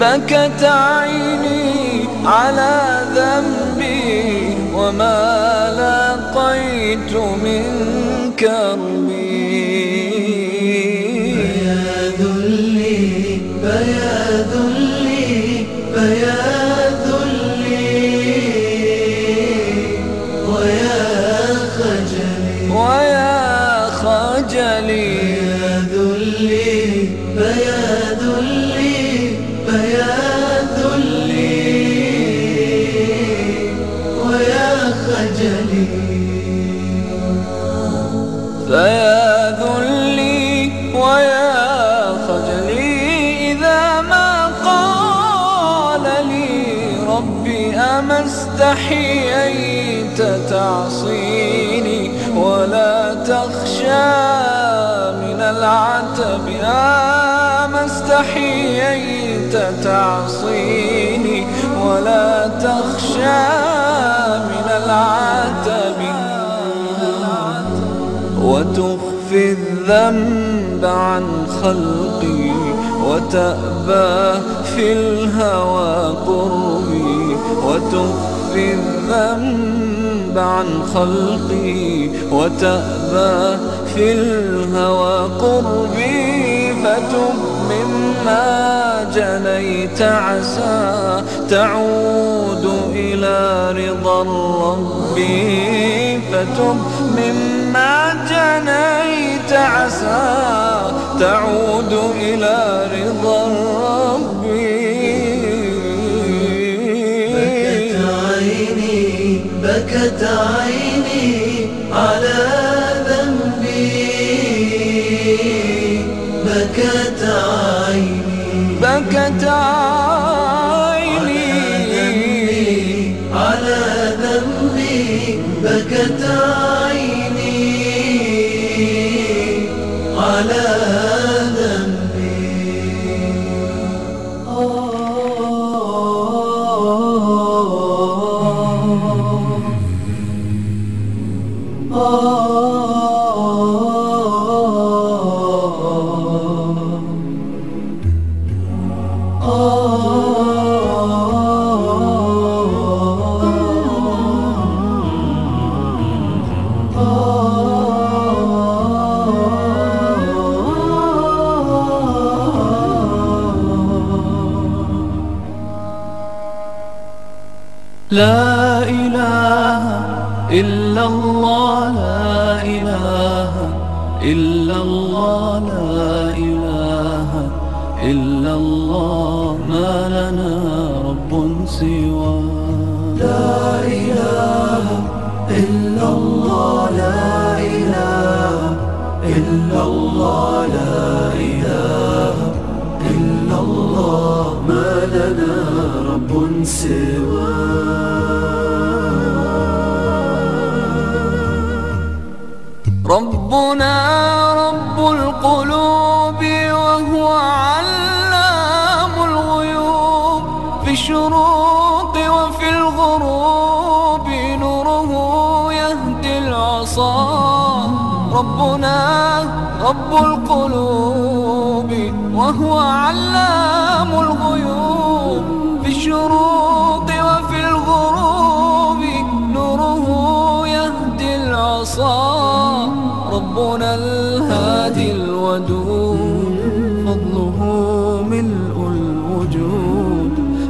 بكت عيني على ذنبي وما لاقيت من كربي فيا ذلي ويا خجلي إذا ما قال لي ربي أما استحييت تعصيني ولا تخشى من العتب أما استحييت تعصيني ولا تخشى من العتب وتخفي الذنب عن خلقي وتأبى في الهوى قربي وتخفي الذنب عن خلقي وتأبى في الهوى قربي فتب مما جنيت عسى تعود إلى رضا الرب فتب مما جنيت عسى تعود إلى رضا الرب. بكت عيني بكت عيني على ذنبي. بكت عيني. بكت عيني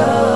لا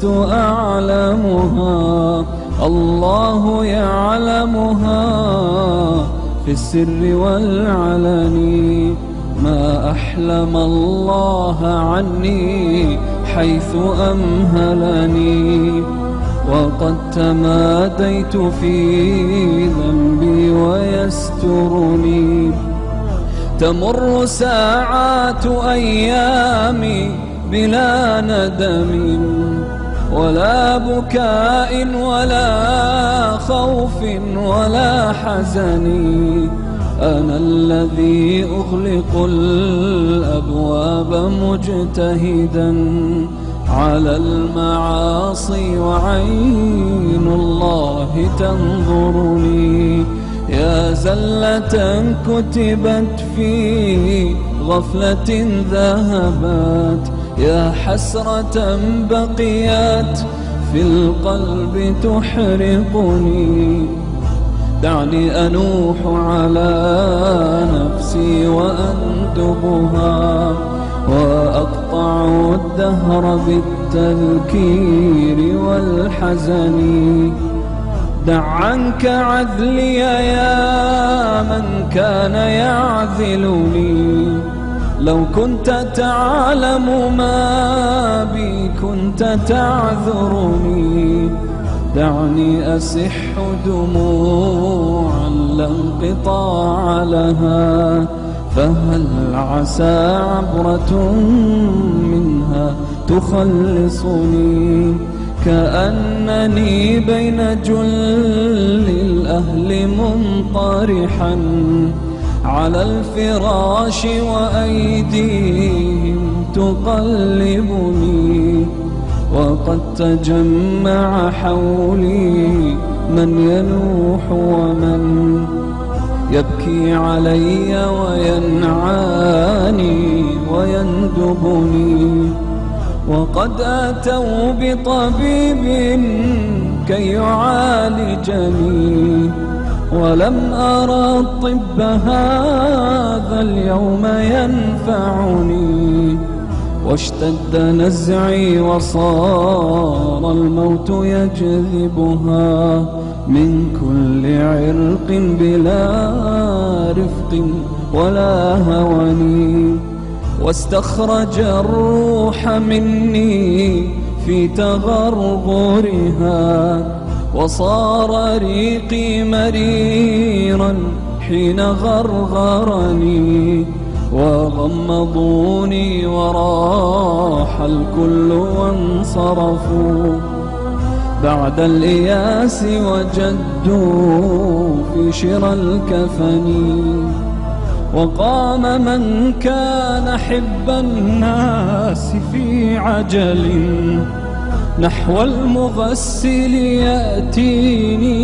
لست أعلمها. الله يعلمها. في السر والعلن. ما أحلم الله عني حيث أمهلني. وقد تماديت في ذنبي ويسترني. تمر ساعات أيامي بلا ندم. ولا بكاء ولا خوف ولا حزن. أنا الذي أغلق الأبواب مجتهدا على المعاصي وعين الله تنظرني. يا زلة كتبت في غفلة ذهبت يا حسرة بقيت في القلب تحرقني. دعني أنوح على نفسي وأندبها وأقطع الدهر بالتذكير والحزن. دع عنك عذلي يا من كان يعذلني. لو كنت تعلم ما بي كنت تعذرني. دعني أسح دموعا لا انقطاع لها. فهل عسى عبرة منها تخلصني؟ كأنني بين جل الأهل منطرحا على الفراش وأيديهم تقلبني وقد تجمع حولي من ينوح ومن يبكي علي وينعاني ويندبني. وقد أتوا بطبيب كي يعالجني. ولم أرى الطب هذا اليوم ينفعني. واشتد نزعي وصار الموت يجذبها من كل عرق بلا رفق ولا هوني واستخرج الروح مني في تغرغرها وصار ريقي مريرا حين غرغرني وغمضوني وراح الكل وانصرفوا. بعد الإياس وجدوا في شرى الكفن. وقام من كان حب الناس في عجل. نحو المغسل يأتيني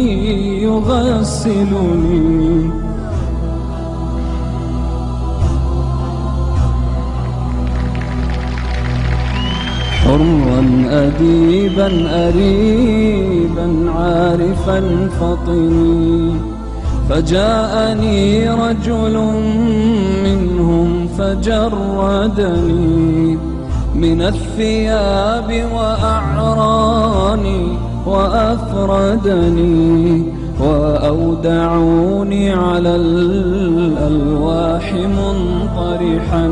يغسلني. حرا أديبا أريبا عارفا فطني فجاءني رجل منهم فجردني. من الثياب وأعراني وأفردني وأودعوني على الألواح منطرحا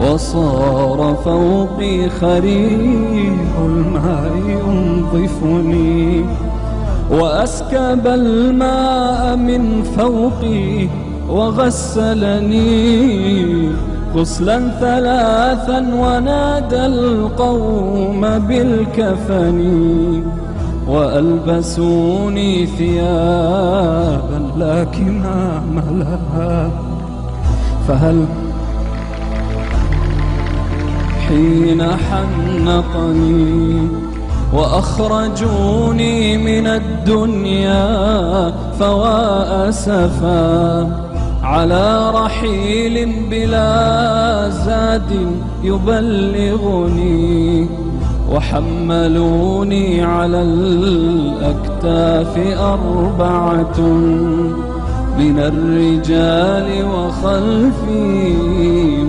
وصار فوقي خريف الماء ينظفني وأسكب الماء من فوقي وغسلني غسلا ثلاثا ونادى القوم بالكفن وألبسوني ثيابا لا كمام لها فهل حين حنقني وأخرجوني من الدنيا فوا أسفا على رحيل بلا زاد يبلغني وحملوني على الأكتاف أربعة من الرجال وخلفي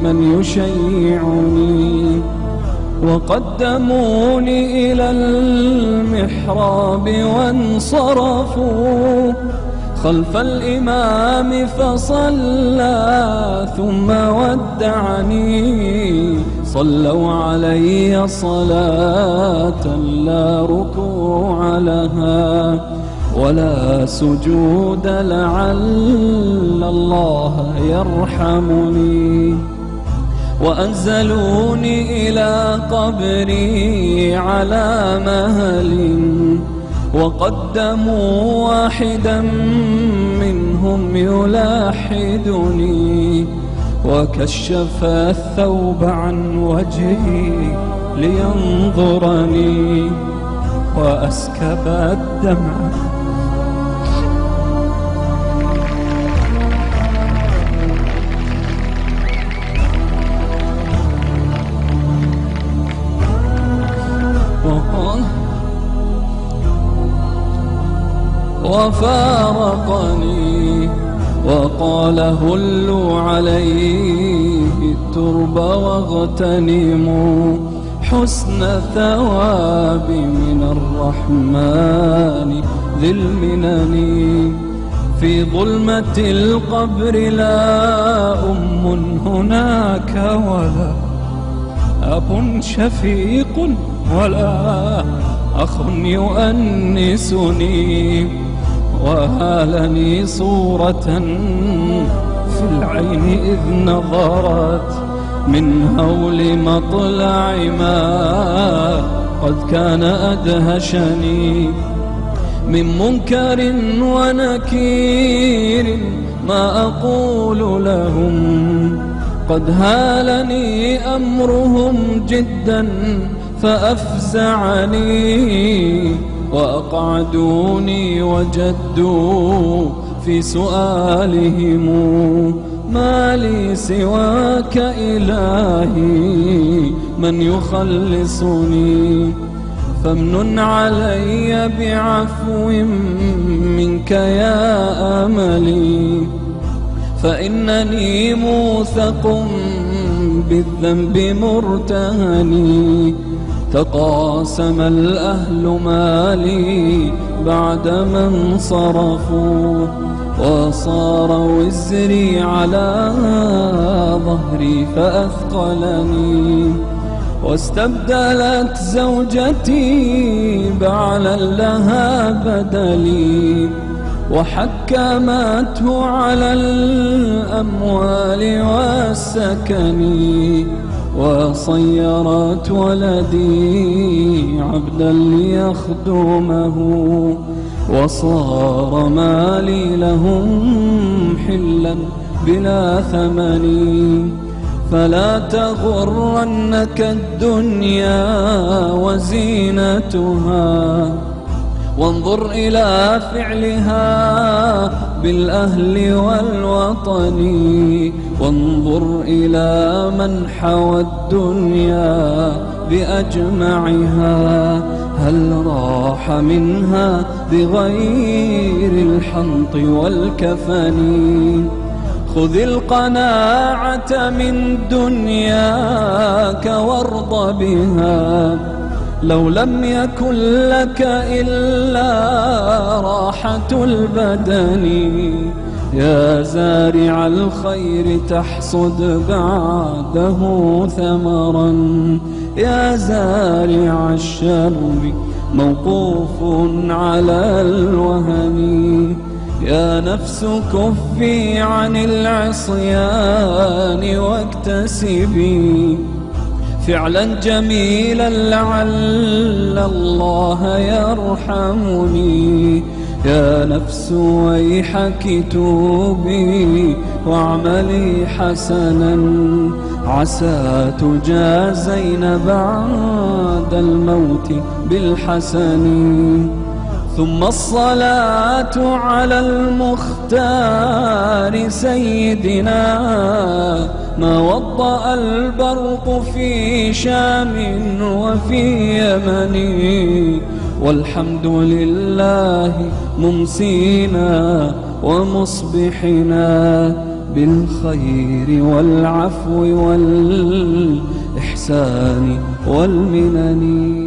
من يشيعني. وقدموني إلى المحراب وانصرفوا خلف الإمام فصلى ثم ودعني. صلوا علي صلاة لا ركوع لها ولا سجود لعل الله يرحمني. وأنزلوني إلى قبري على مهل وقدموا واحدا منهم يلاحدني وكشف الثوب عن وجهي لينظرني وأسكب الدمع وفارقني وقال هلوا عليه الترب واغتنموا حسن ثواب من الرحمن ذي المنن. في ظلمة القبر لا أم هناك ولا أب شفيق ولا أخ يؤنسني. وهالني صورة في العين إذ نظرت من هول مطلع ما قد كان أدهشني من منكر ونكير ما أقول لهم قد هالني أمرهم جدا فأفزعني وأقعدوني وجدوا في سؤالهم ما لي سواك إلهي من يخلصني فامنن علي بعفو منك يا أملي فإنني موثق بالذنب مرتهني تقاسم الأهل مالي بعدما انصرفوا وصار وزري على ظهري فأثقلني واستبدلت زوجتي بعلا لها بدلي وحكمته على الأموال والسكن وصيرت ولدي عبدا ليخدمه وصار مالي لهم حلا بلا ثمن. فلا تغرنك الدنيا وزينتها. وانظر إلى فعلها بالأهل والوطن وانظر إلى من حوى الدنيا بأجمعها هل راح منها بغير الحنط والكفن؟ خذ القناعة من دنياك وارض بها لو لم يكن لك إلا راحة البدن. يا زارع الخير تحصد بعده ثمرا. يا زارع الشر موقوف على الوهن. يا نفس كفي عن العصيان واكتسبي. فعلا جميلا لعل الله يرحمني. يا نفس ويحك توبي واعملي حسنا. عسى تجازين بعد الموت بالحسن. ثم الصلاة على المختار سيدنا ما وضأ البرق في شام وفي يمن والحمد لله ممسينا ومصبحنا بالخير والعفو والإحسان والمنن.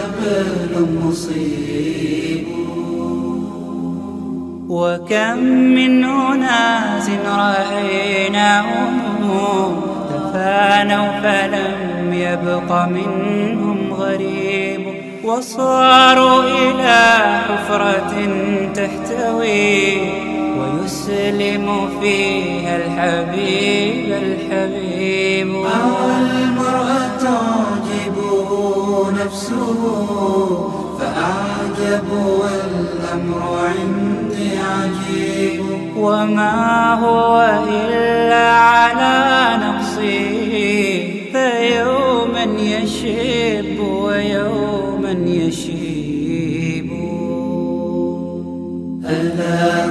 ونبل مصيب وكم من أناس رأيناهم تفانوا فلم يبق منهم غريب. وصاروا إلى حفرة تحتوي. يسلم فيها الحبيب الحبيب. أو المرأة تعجبه نفسه فأعجب والأمر عندي عجيب. وما هو إلا على نقصه فيوما يشيب ويوما يشيب. ألا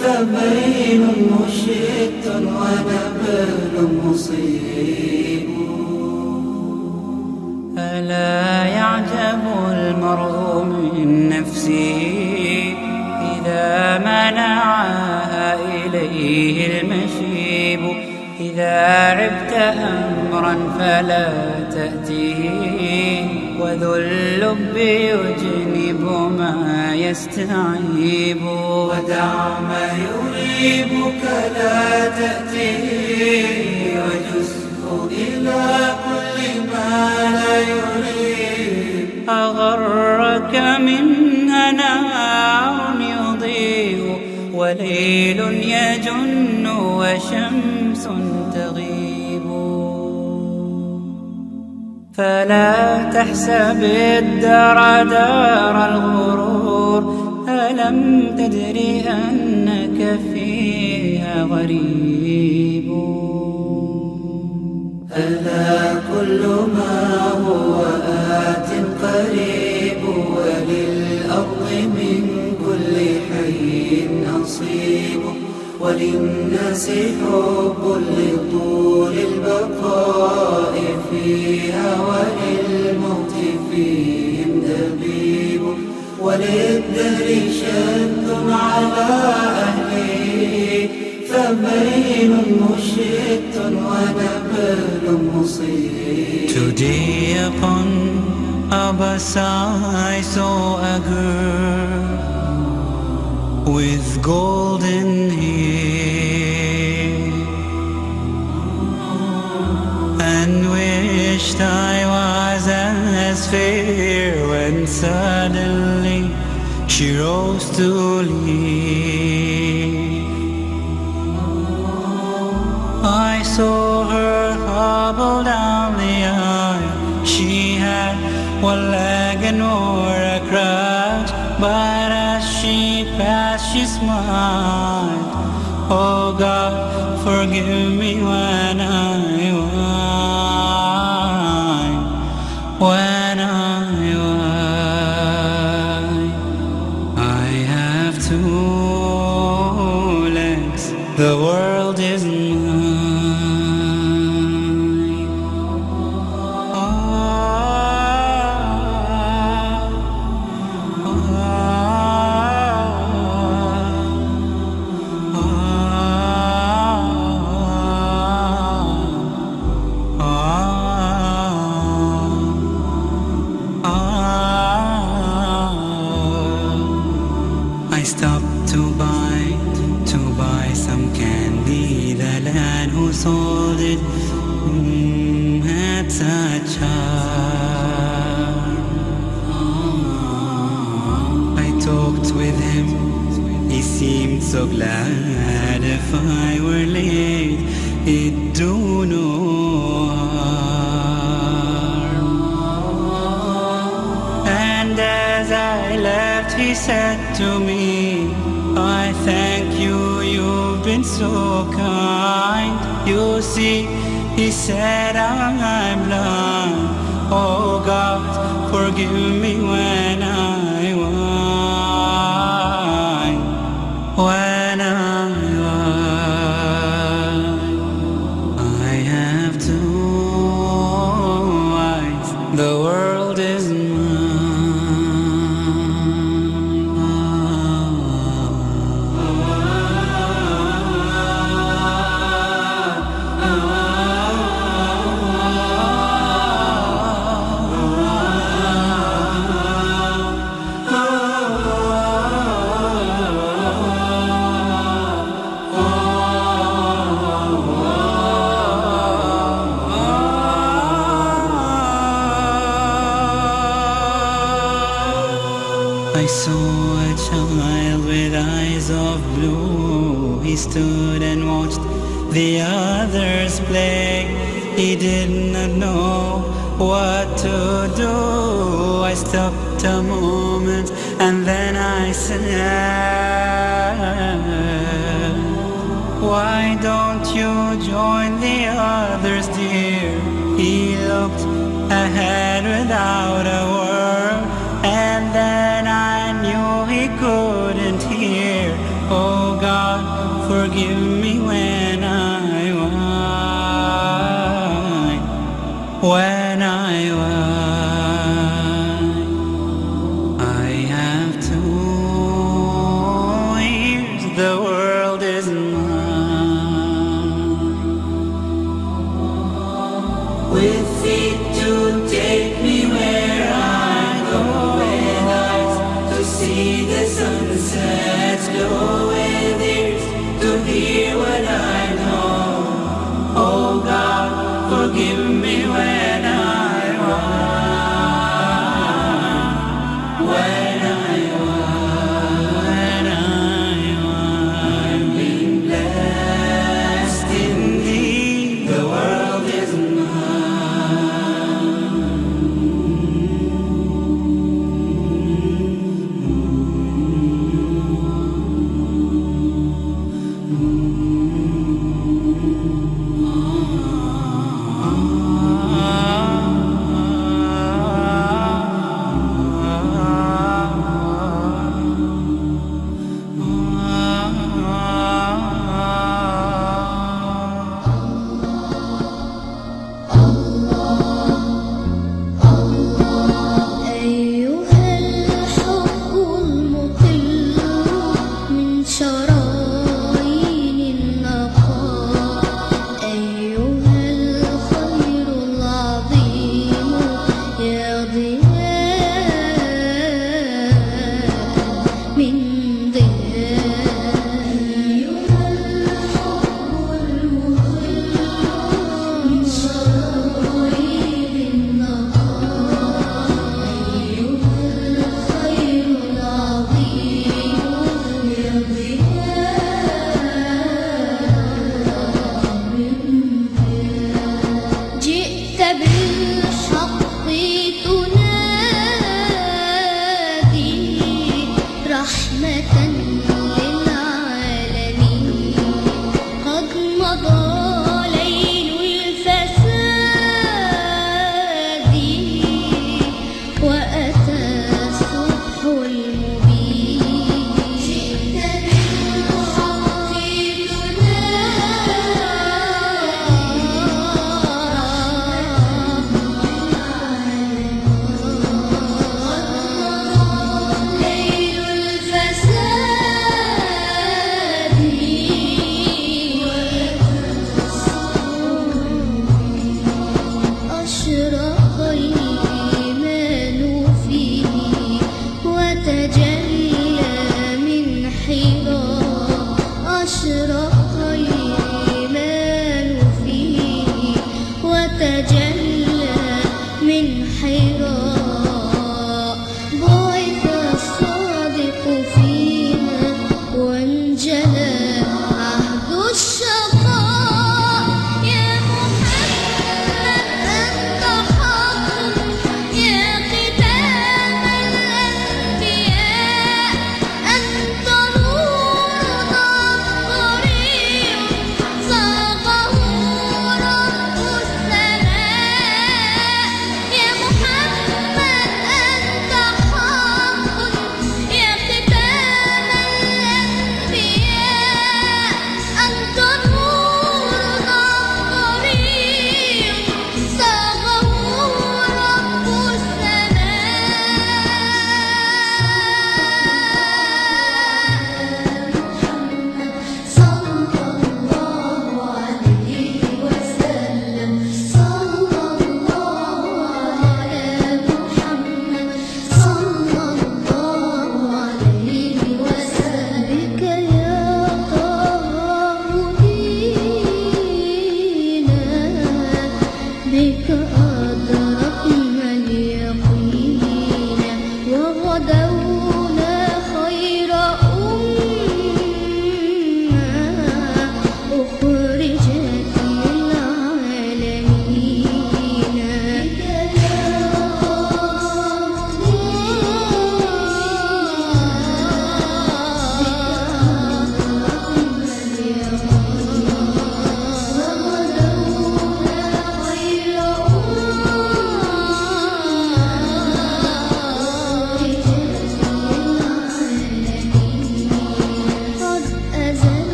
فبين مشت ونبل مصيب. ألا يعجب المرء من نفسه إذا منعها إليه المشيب. إذا عبت أمرا فلا تأتيه وذو اللب يجنب ما يستعيب. ودع ما يريبك لا تأتيه وجزه إلى كل ما لا يريب. أغرك منها نار يضيء وليل يجن وشمس تغيب. فلا تحسب الدار دار الغرور. ألم تدري أنك فيها غريب؟ ألا كل ما هو آت قريب. وللناس حب لطول البقاء فيها وللموت فيهم دبيب وللدهر شد على أهله فبين مشت ونبل مصيب. Today upon Abasa I saw a girl with golden hair I was as fair when suddenly she rose to leave. I saw her hobble down the aisle. She had one leg and wore a crutch, but as she passed, she smiled. Oh God, forgive me when see, he said,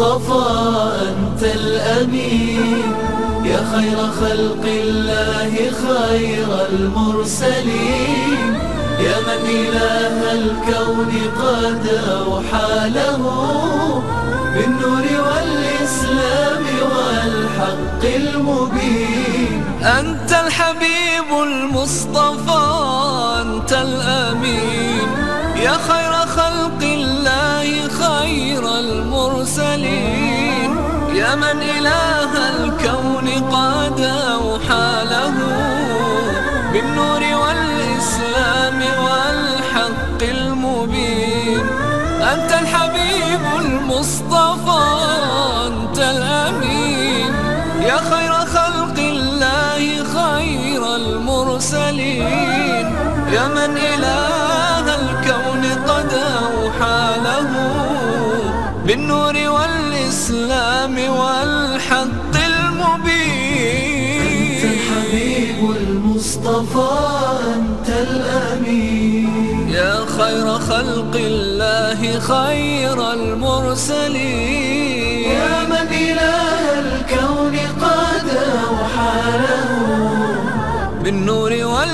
المصطفى الله خير المرسلين. يا من إله الكون قاد وحاله بالنور وال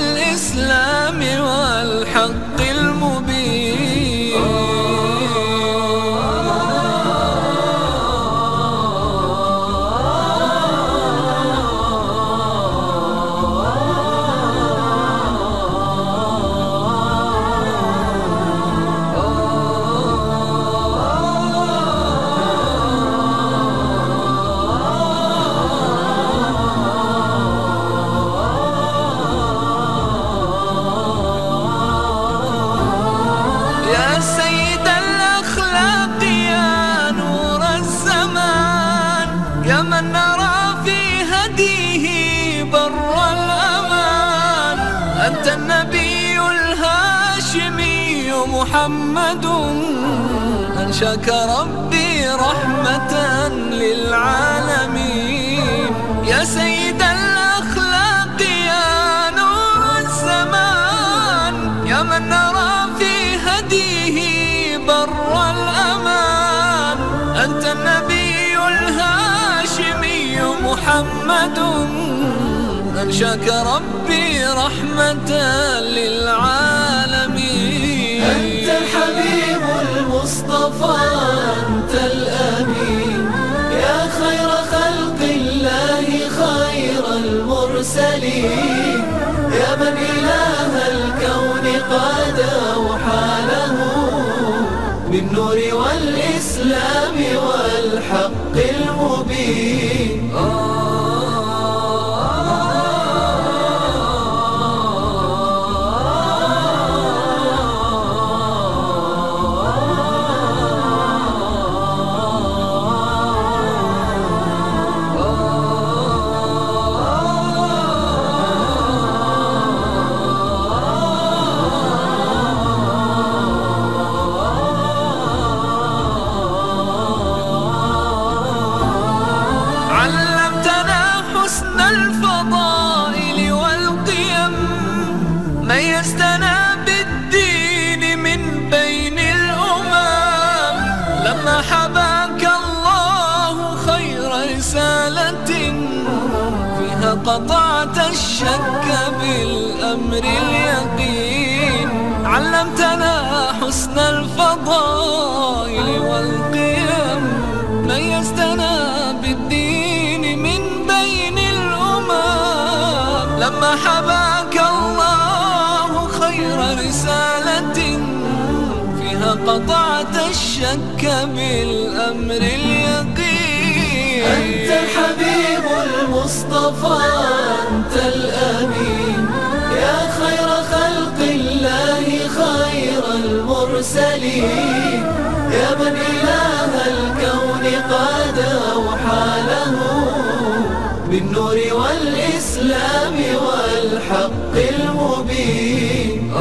see. الشك بالأمر اليقين. أنت الحبيب المصطفى أنت الأمين. يا خير خلق الله خير المرسلين. يا من إله الكون قاد أوحى له. بالنور والإسلام والحق المبين.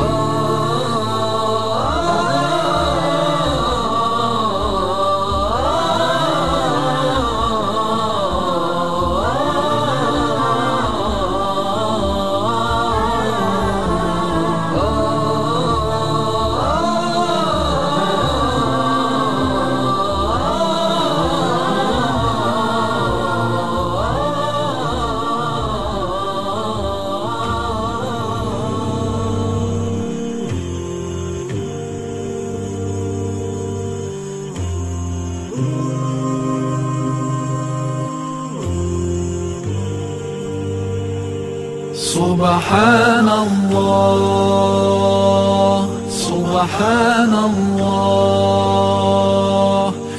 سبحان الله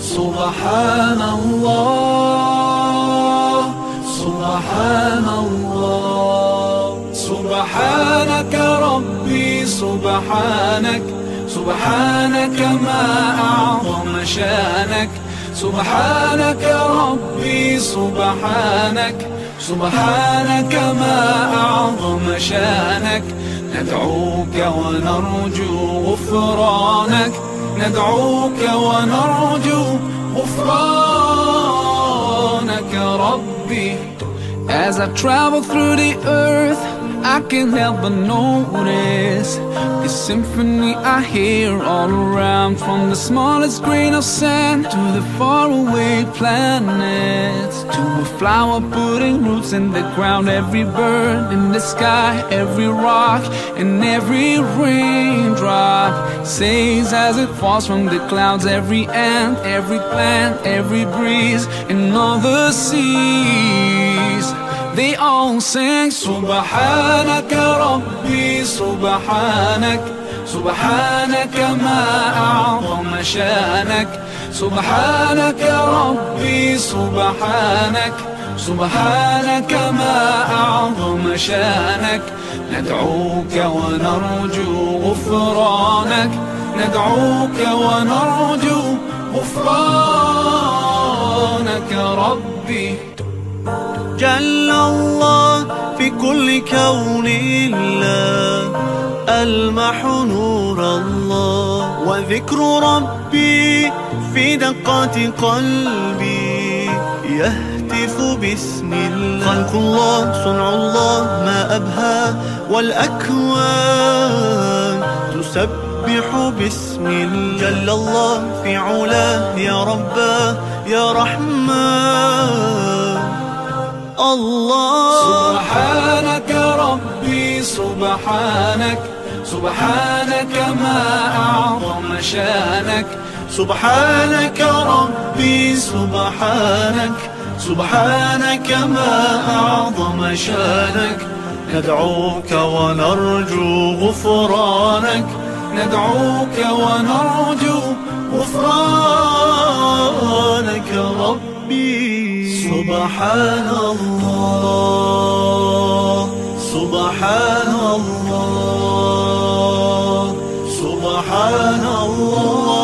سبحان الله سبحان الله. سبحانك ربي سبحانك سبحانك ما أعظم شأنك. سبحانك ربي سبحانك سبحانك ما أعظم شأنك. ندعوك ونرجو غفرانك ندعوك ونرجو غفرانك ربي As I travel through the earth I can't help but notice the symphony I hear all around From the smallest grain of sand to the faraway planets To a flower putting roots in the ground Every bird in the sky, every rock and every raindrop Says as it falls from the clouds Every ant, every plant, every breeze And all the seas they all sing سبحانك ربي سبحانك سبحانك ما أعظم شانك سبحانك ربي سبحانك سبحانك ما أعظم شأنك. ندعوك ونرجو غفرانك ندعوك ونرجو غفرانك ربي. جل الله في كل كون الله ألمح نور الله وذكر ربي في دقات قلبي يهتف باسم الله. خلق الله صنع الله ما أبهى والأكوان تسبح باسم الله. جل الله في علاه يا رباه يا رحمن. الله. سبحانك ربي سبحانك سبحانك ما أعظم شأنك. سبحانك ربي سبحانك سبحانك ما أعظم شأنك. ندعوك ونرجو غفرانك. ندعوك ونرجو غفرانك ربي. سبحان الله سبحان الله سبحان الله.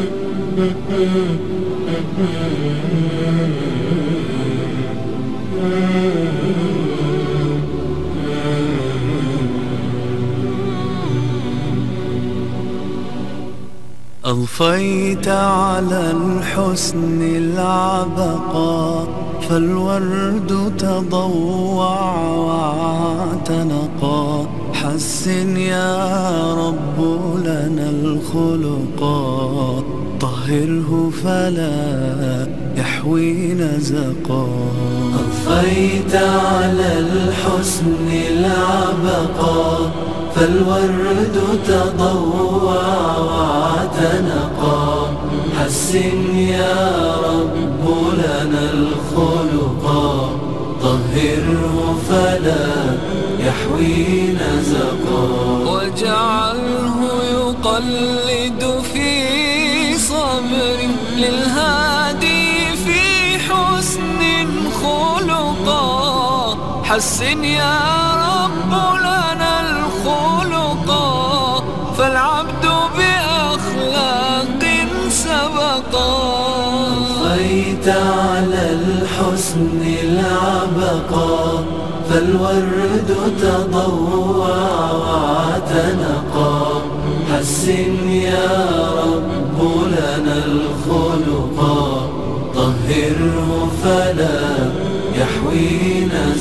أضفيت على الحسن العبقى فالورد تضوع واعتنقا حسن يا رب لنا الخلقا طهره فلا يحوي نزقا أضفيت على الحسن العبقا فالورد تضوع واعتنقا حسن يا رب لنا الخلقا طهره فلا يحوي نزقا واجعله يقلد في صبر للهادي في حسن خلقا. حسن يا رب لنا الخلقا. فالعبد بأخلاق سبقا. طفيت على الحسن العبقا. فالورد تضوع واعتنقا حسن يا رب لنا الخلقا طهره فلا يحوي في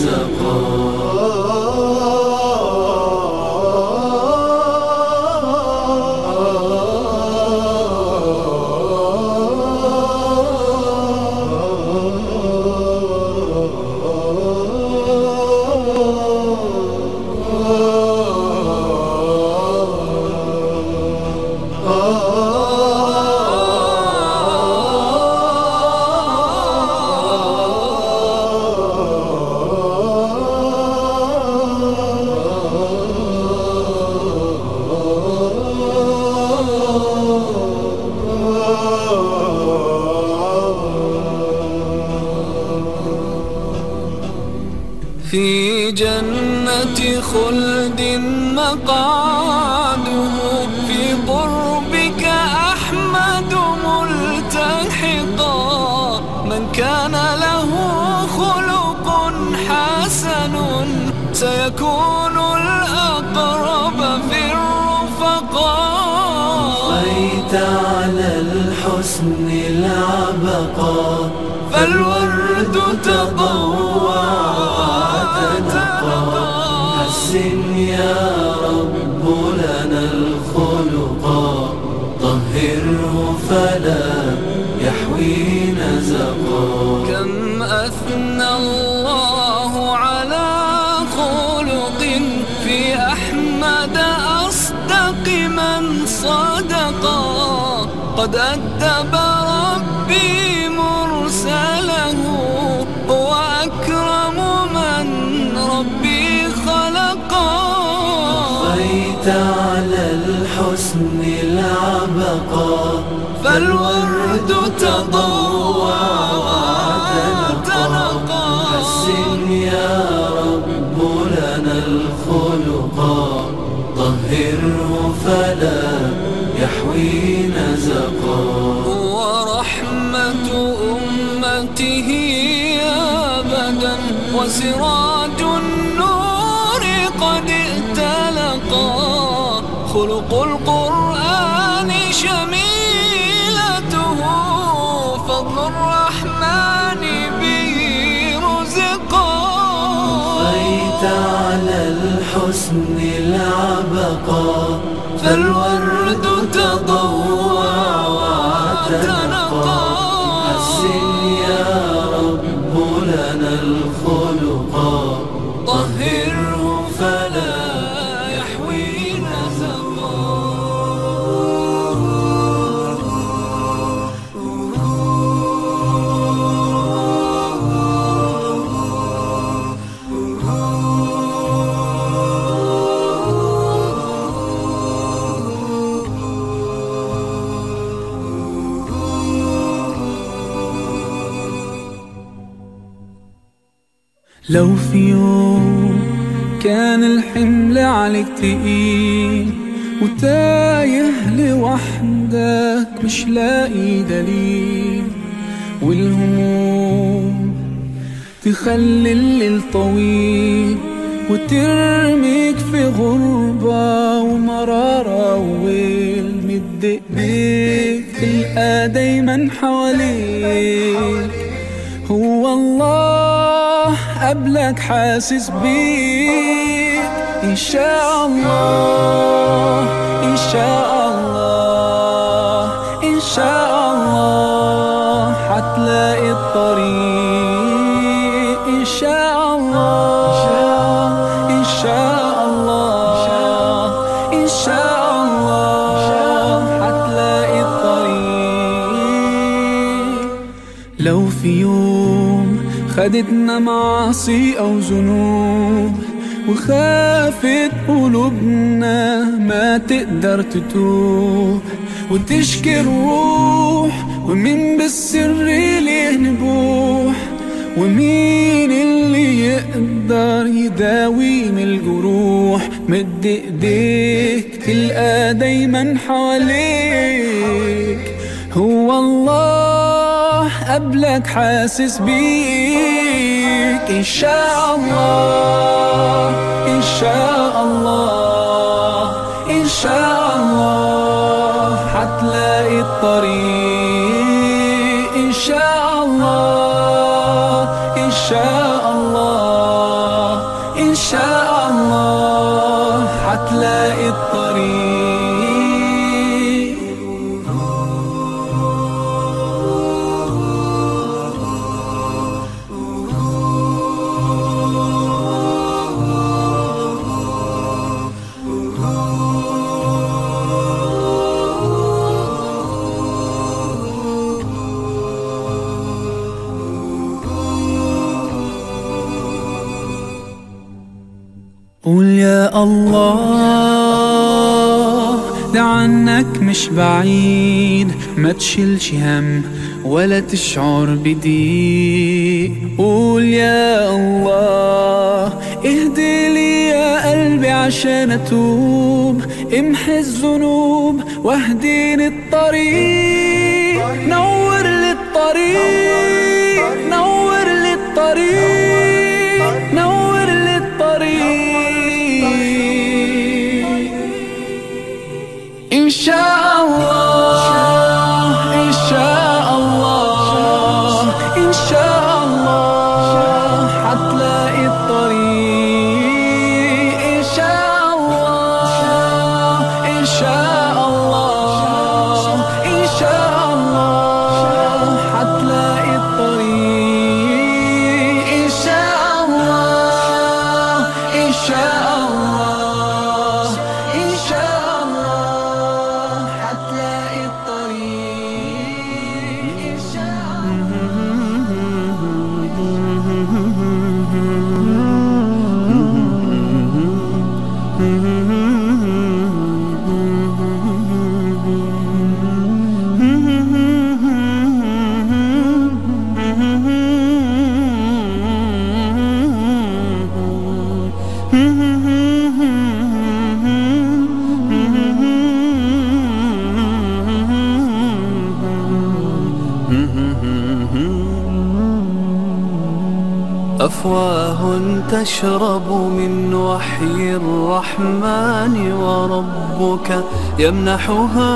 تضوع تنقى حسن يا رب لنا الخلقا طهره فلا يحوي نزقا كم أثنى الله على خلق في أحمد أصدق من صدقا قد أدب وسراج النور قد ائتلقا خلق القرآن شميلته فضل الرحمن به رزقا. بيت على الحسن العبقا فالورد لو في يوم كان الحمل عليك تقيل وتايه لوحدك مش لاقي دليل والهموم تخلي الليل طويل وترميك في غربة ومرارة وويل مد ايديك تلقى دايما حواليك. هو الله قبلك حاسس بيك. إن شاء الله إن شاء الله إن شاء الله خدتنا معاصي أو ذنوب وخافت قلوبنا ما تقدر تتوب. وتشكي الروح ومين بالسر ليه نبوح؟ ومين اللي يقدر يداوي من الجروح؟ مد إيديك تلقى دايما حواليك. هو الله. قبلك حاسس بيك. إن شاء الله إن شاء الله إن شاء الله حتلاقي الطريق. الله ده عنك مش بعيد ما تشيلش هم ولا تشعر بضيق قول يا الله اهدي لي يا قلبي عشان أتوب. امحي الذنوب واهديني الطريق. نور لي الطريق نور لي إن شاء تشرب من وحي الرحمن وربك يمنحها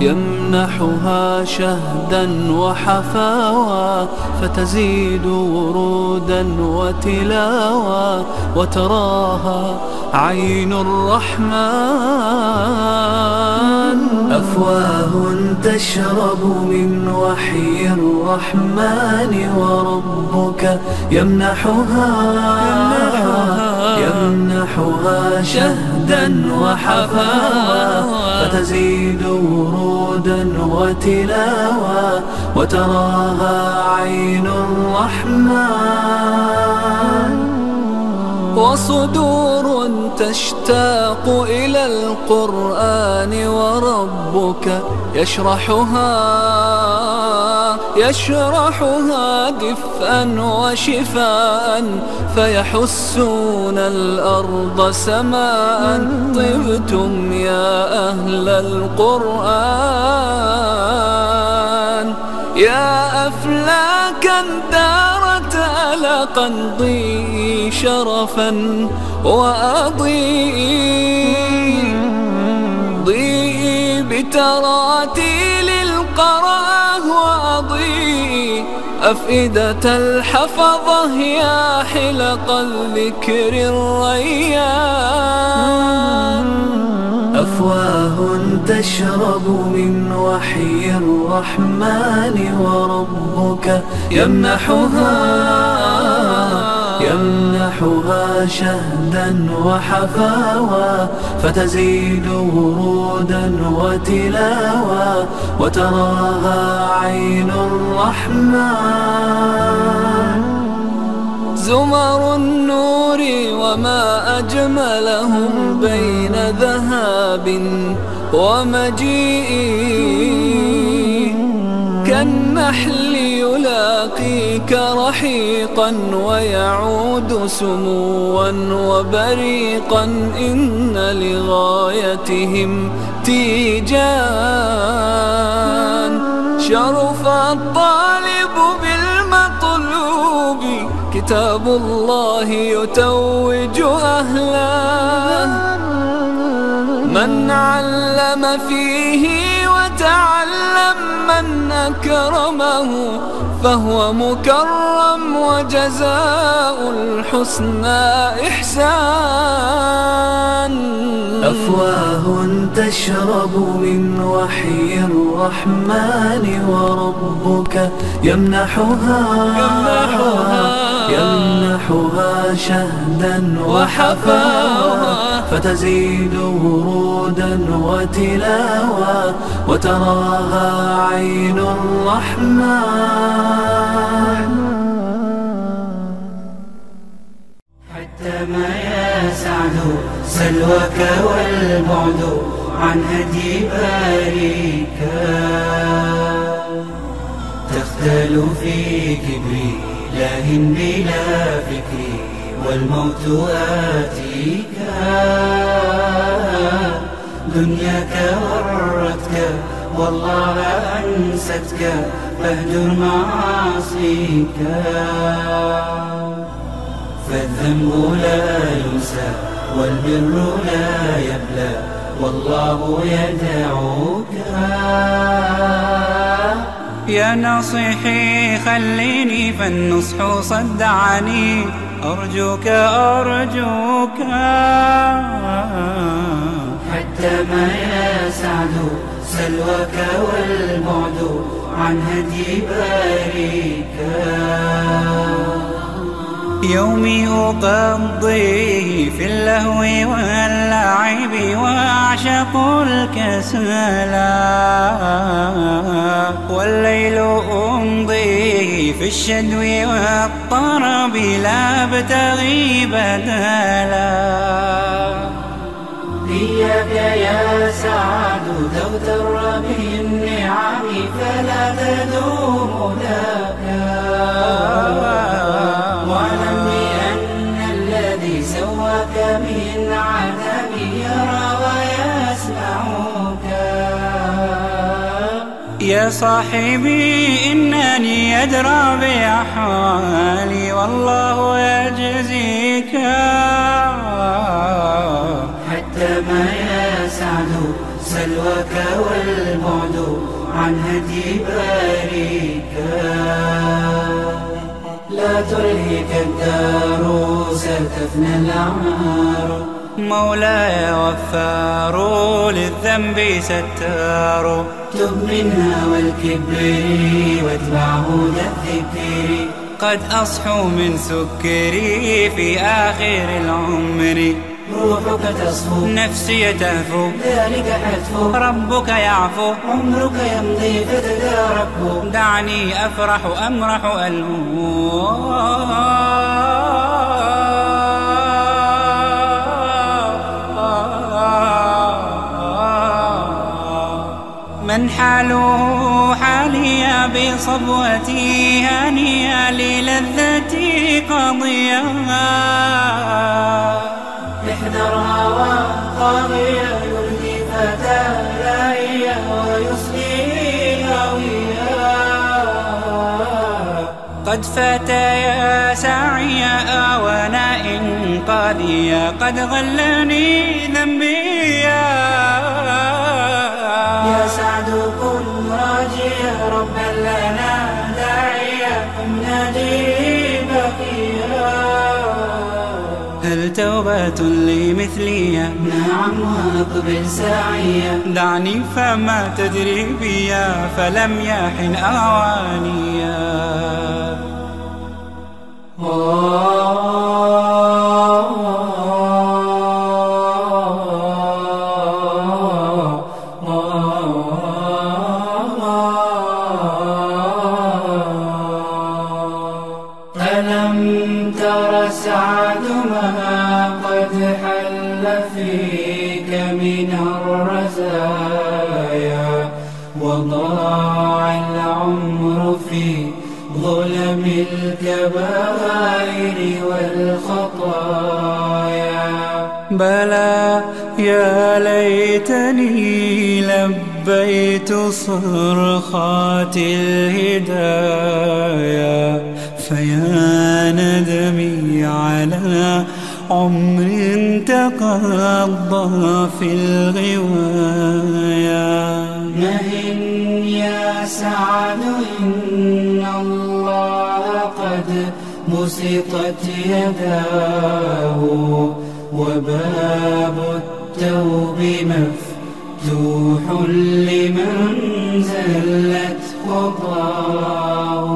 يمنحها شهدا وحفاوى فتزيد ورودا وتلاوى وتراها عين الرحمن. أفواه تشرب من وحي الرحمن وربك يمنحها يمنحها شهدا وحفاوى فتزيد ورودا وتلاوى وتراها عين الرحمن. وصدور تشتاق إلى القرآن وربك يشرحها. يشرحها دفءا وشفاء فيحسون الأرض سماء. طبتم يا أهل القرآن. يا أفلاكا دارت ألقا ضيئي شرفا وأضيئي ضيئي بتراتيل وأضيئي أفئدة الحفظة يا حلق الذكر الريان. أفواه تشرب من وحي الرحمن وربك يمنحها. يمنحها شهدا وحفاوى فتزيد ورودا وتلاوى وتراها عين الرحمن. زمر النور وما أجملهم بين ذهاب ومجيء. كالنحل يلاقيك رحيقا ويعود سموا وبريقا إن لغايتهم تيجان. شرف الطالب بالمطلوب كتاب الله يتوج أهله. من علم فيه وتعلم من أكرمه فهو مكرم وجزاء الحسنى إحسان. أفواه تشرب من وحي الرحمن وربك يمنحها يمنحها. يمنحها شهدا وحفاوة فتزيد ورودا وتلاوة وتراها عين الرحمن. حتى ما يسعد سلوك والبعد عن هدي باريك. تختل في كبري لاه بلا فكري والموت آتيك. دنياك غرتك والله أنستك فاهجر معاصيك. فالذنب لا ينسى والبر لا يبلى والله يدعوك. يا ناصحي خليني فالنصح صدعني. أرجوك أرجوك. حتى ما يسعد سلوك والبعد عن هدي باريك. يومي أقضيه في اللهو واللعب وأعشق الكسلا والليل أمضيه في الشدو والطرب لا أبتغي بدلا إياك يا سعد تغتر بالنعم فلا تدوم لك واعلم بأن الذي سواك من عدم يرى ويسمعك. يا صاحبي إنني أدرى بأحوالي والله يجزيك. حتى ما يسعد سلوك والبعد عن هدي باريك. تلهك الدار ستفنى الأعمار مولاي غفار للذنب ستار تب منها والكبر واتبع هدى الذكر. قد أصحو من سكري في آخر العمر. روحك تصفو نفسي تهفو ذلك حتفو ربك يعفو. عمرك يمضي فتداركه دعني أفرح أمرح ألهو. من حاله حالي بصبوتي هنيا للذتي قضيا احذر قد فات يا سعيا آوانا إنقاذيا قد غلني ذنبي يا سعد كن راجيا ربا لنا داعيا نادي بقيا هل توبة لمثلي. نعم وأقبل ساعيا دعني فما تدري بيا فلم يحن أوانيا في ظلم الكبائر والخطايا. بلى يا ليتني لبيت صرخات الهدايا. فيا ندمي على عمر تقضى في الغوايا. مهن يا سعد إن الله قد بسطت يداه وباب التوب مفتوح لمن زلت خطاه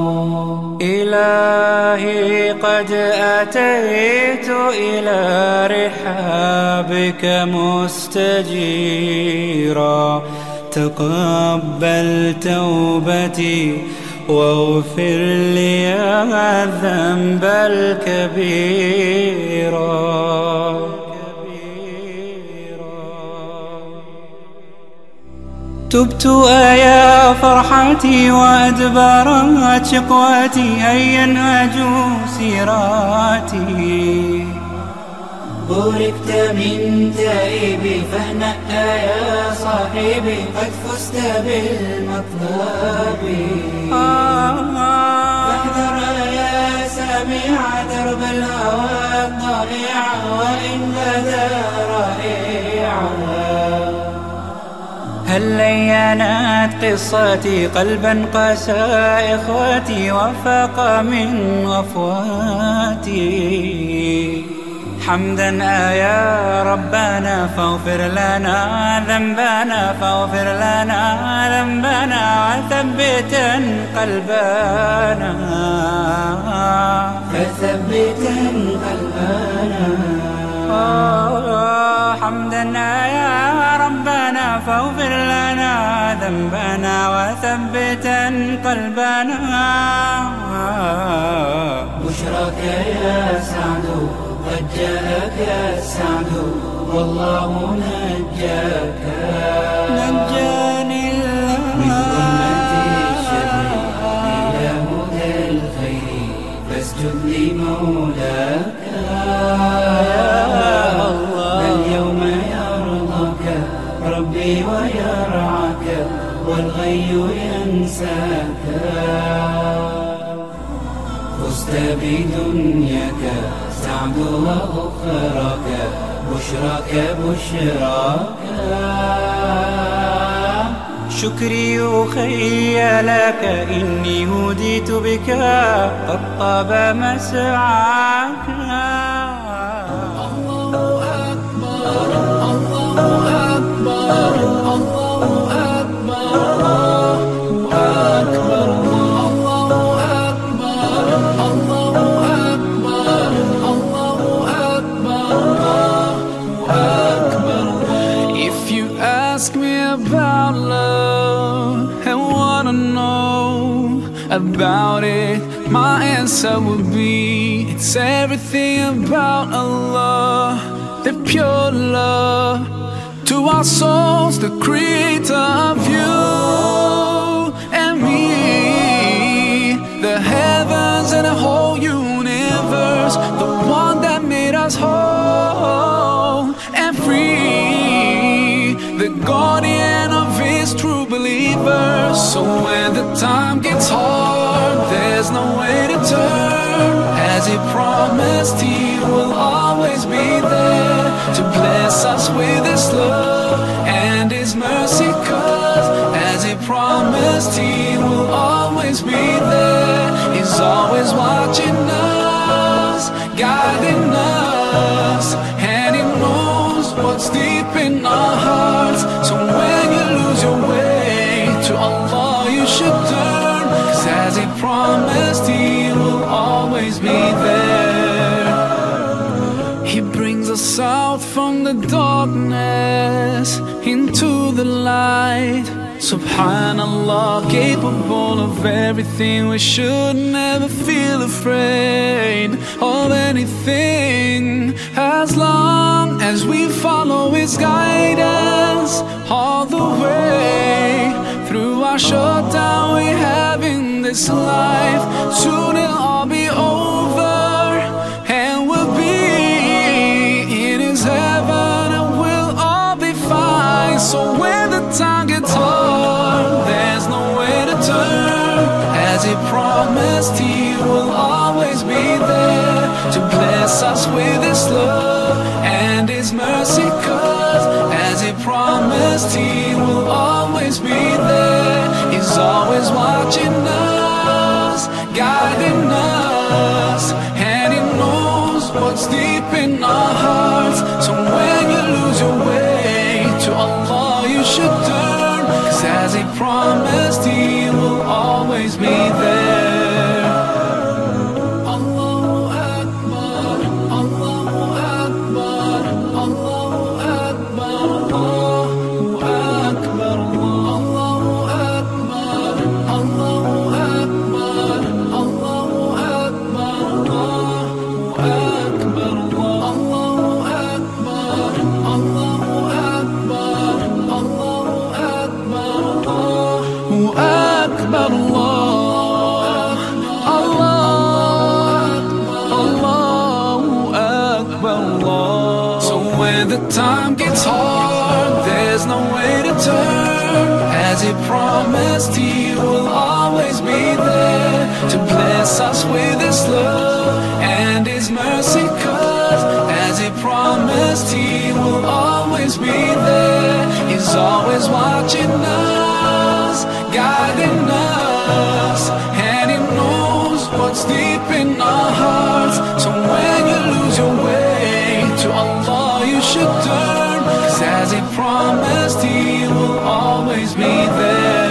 إلهي قد أتيت إلى رحابك مستجيرا. تقبل توبتي واغفر لي الذنب الكبير. تبت يا فرحتي وأدبرت شقوتي هيا نهجوا سيراتي بوركت من تائبي فاهنأ يا صاحبي قد فزت بالمطلب. فاحذر يا سامع درب الهوى الضائع وإن بدا رائعا هل لينت قصتي قلبا قسى إخوتي وفاق من غفواتي حمدا يا ربنا فاغفر لنا ذنبنا فاغفر لنا ذنبنا وثبتا قلبنا. فثبتا قلبنا. حمدا يا ربنا فاغفر لنا ذنبنا وثبتا قلبنا. بشرك يا سعد. قد جاءك السعد والله نجاك. نجاني الله. من ظلمة الشر إلى هدى الخير فاسجد لمولاك اليوم يرضاك ربي ويرعاك والغي ينساك. فزت بدنياك سعد وأخراك بشراك بشراك شكري أخي لك إني هديت بك قد طاب مسعاك If about love and wanna know about it, my answer would be it's everything about Allah, the pure love to our souls, the creator of you and me, the heavens and the whole universe, the one that made us whole and free, the guardian his true believers. So when the time gets hard, there's no way to turn. As he promised, he will always be there to bless us with his love and his mercy. Cause as he promised, he will always be there. He's always watching us, guiding us, and he knows what's deep in our hearts. So when your way to Allah, you should turn. Cause as he promised, he will always be there. He brings us out from the darkness into the light. Subhanallah, capable of everything. We should never feel afraid of anything as long as we follow His guidance all the way through our short time we have in this life. Soon it'll all be over, and we'll be in His heaven, and we'll all be fine. So when promised He will always be there to bless us with His love and His mercy. Cause as He promised, He will always be there. He's always watching us, guiding us, and He knows what's deep in our hearts. So when you lose your way to Allah, you should turn. Cause as He promised, He always be there. when the time gets hard, there's no way to turn. As he promised, he will always be there to bless us with his love and his mercy. Cause as he promised, he will always be there. He's always watching us, guiding us, and he knows what's deep in our hearts. should turn. Cause as he promised he will always be there.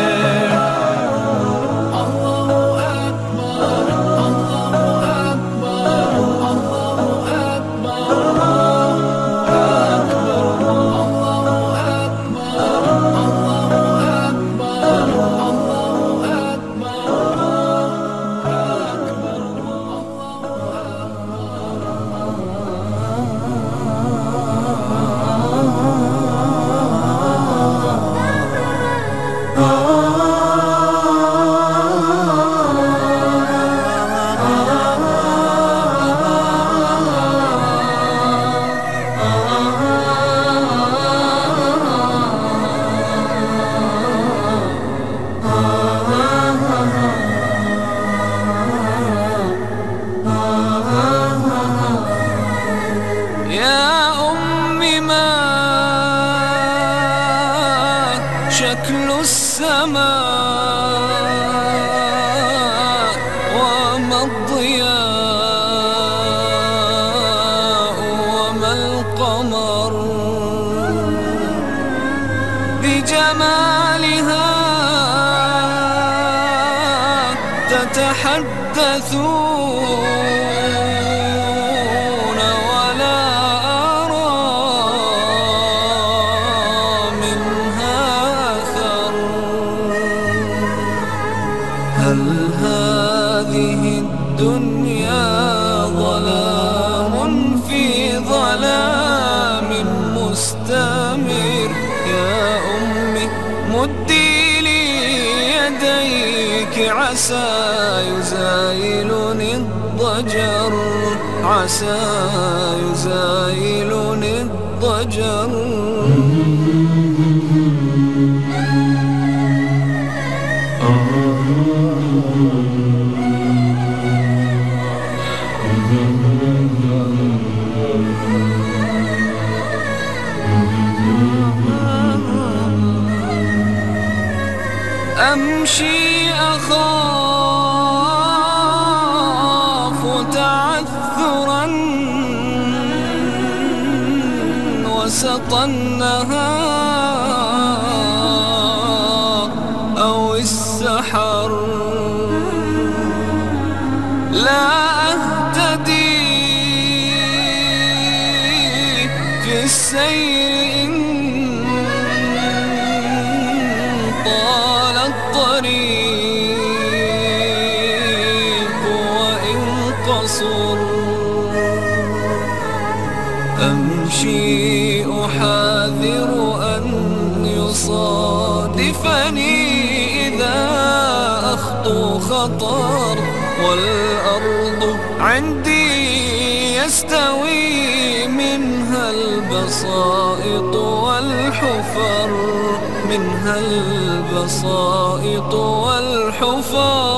البسائط والحفاظ.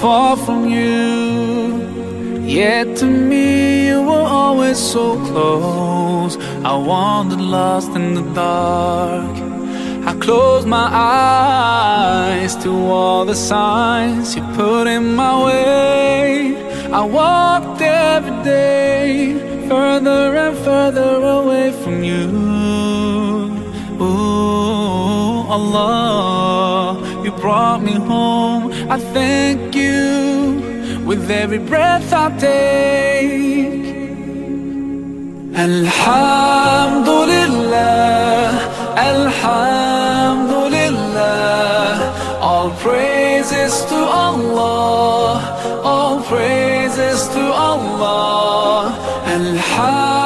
Far from you, yet to me you were always so close. I wandered lost in the dark. I closed my eyes to all the signs you put in my way. I walked every day further and further away from you. Ooh, Allah, you brought me home. I thank you with every breath I take. Alhamdulillah, Alhamdulillah. All praises to Allah, all praises to Allah. Alhamdulillah,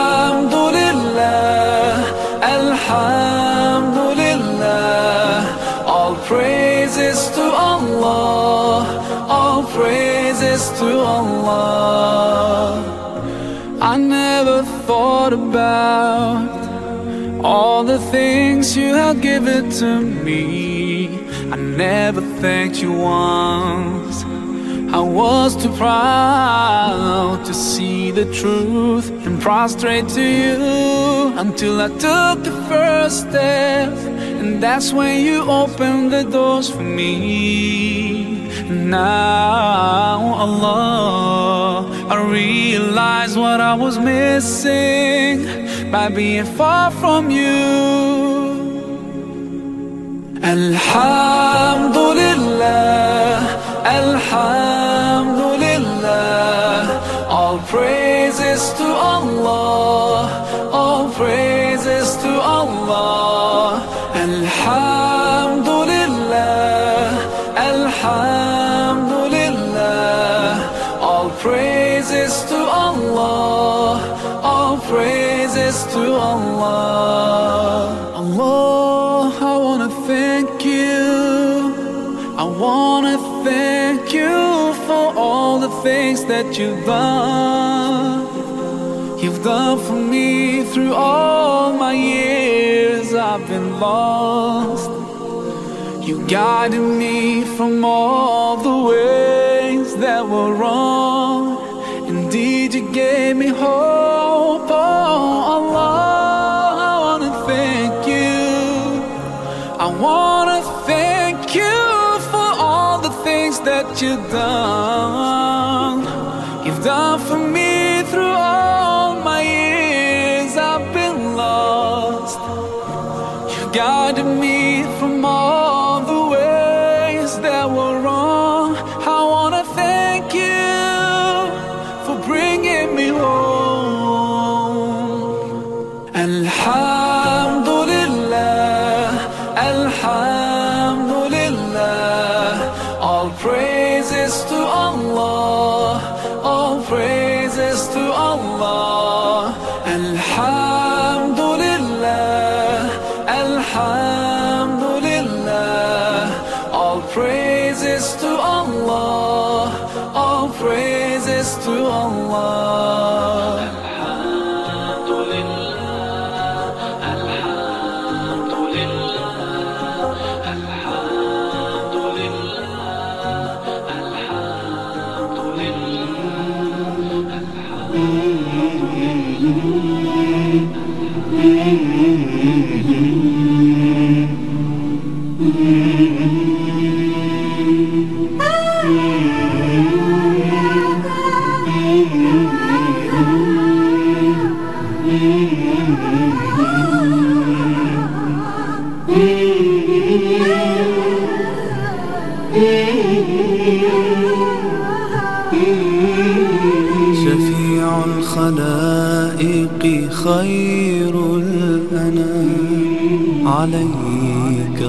to Allah. I never thought about all the things you have given to me. I never thanked you once. I was too proud to see the truth and prostrate to you until I took the first step. And that's when you opened the doors for me. Now, Allah, I realize what I was missing by being far from you. Alhamdulillah, Alhamdulillah. All praises to Allah, all praises to Allah. Allah. Allah, I wanna thank you. I wanna thank you for all the things that you've done. You've done for me through all my years I've been lost. You guided me from all the ways that were wrong. Indeed, you gave me hope. Açıdan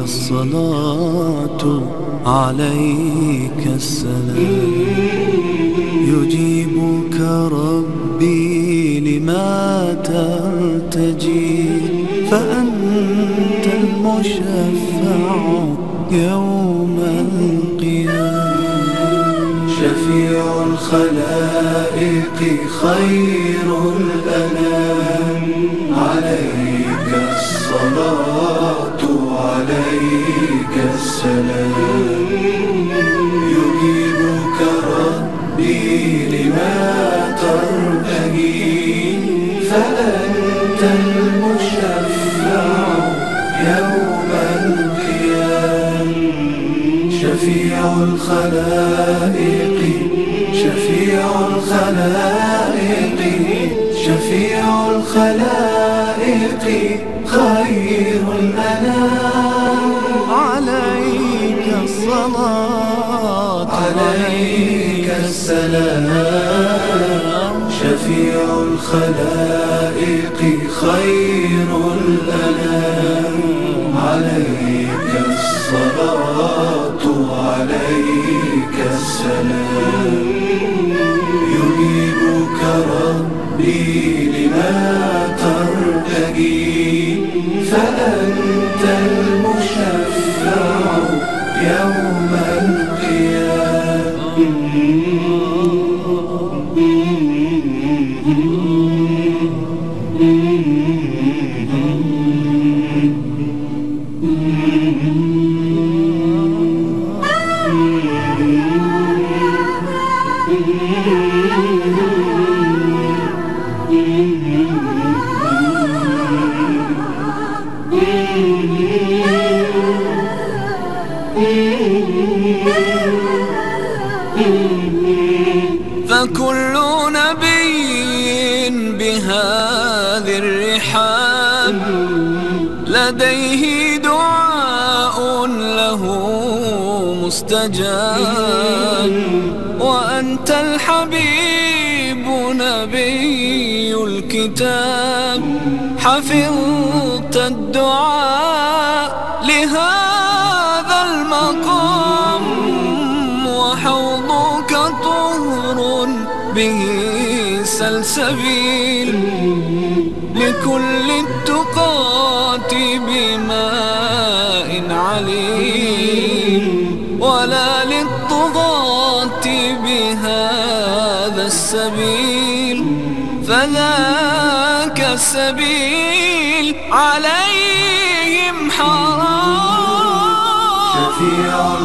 الصلاة عليك السلام. يجيبك ربي لما ترتجي فأنت المشفع يوم القيامة. شفيع الخلائق خير الأنام. عليك السلام. يجيبك ربي لما ترتجي فأنت المشفع يوم القيامة شفيع الخلائق شفيع الخلائق شفيع الخلائق. خير الأنام. عليك الصلاة. عليك السلام. شفيع الخلائق خير الأنام. Auf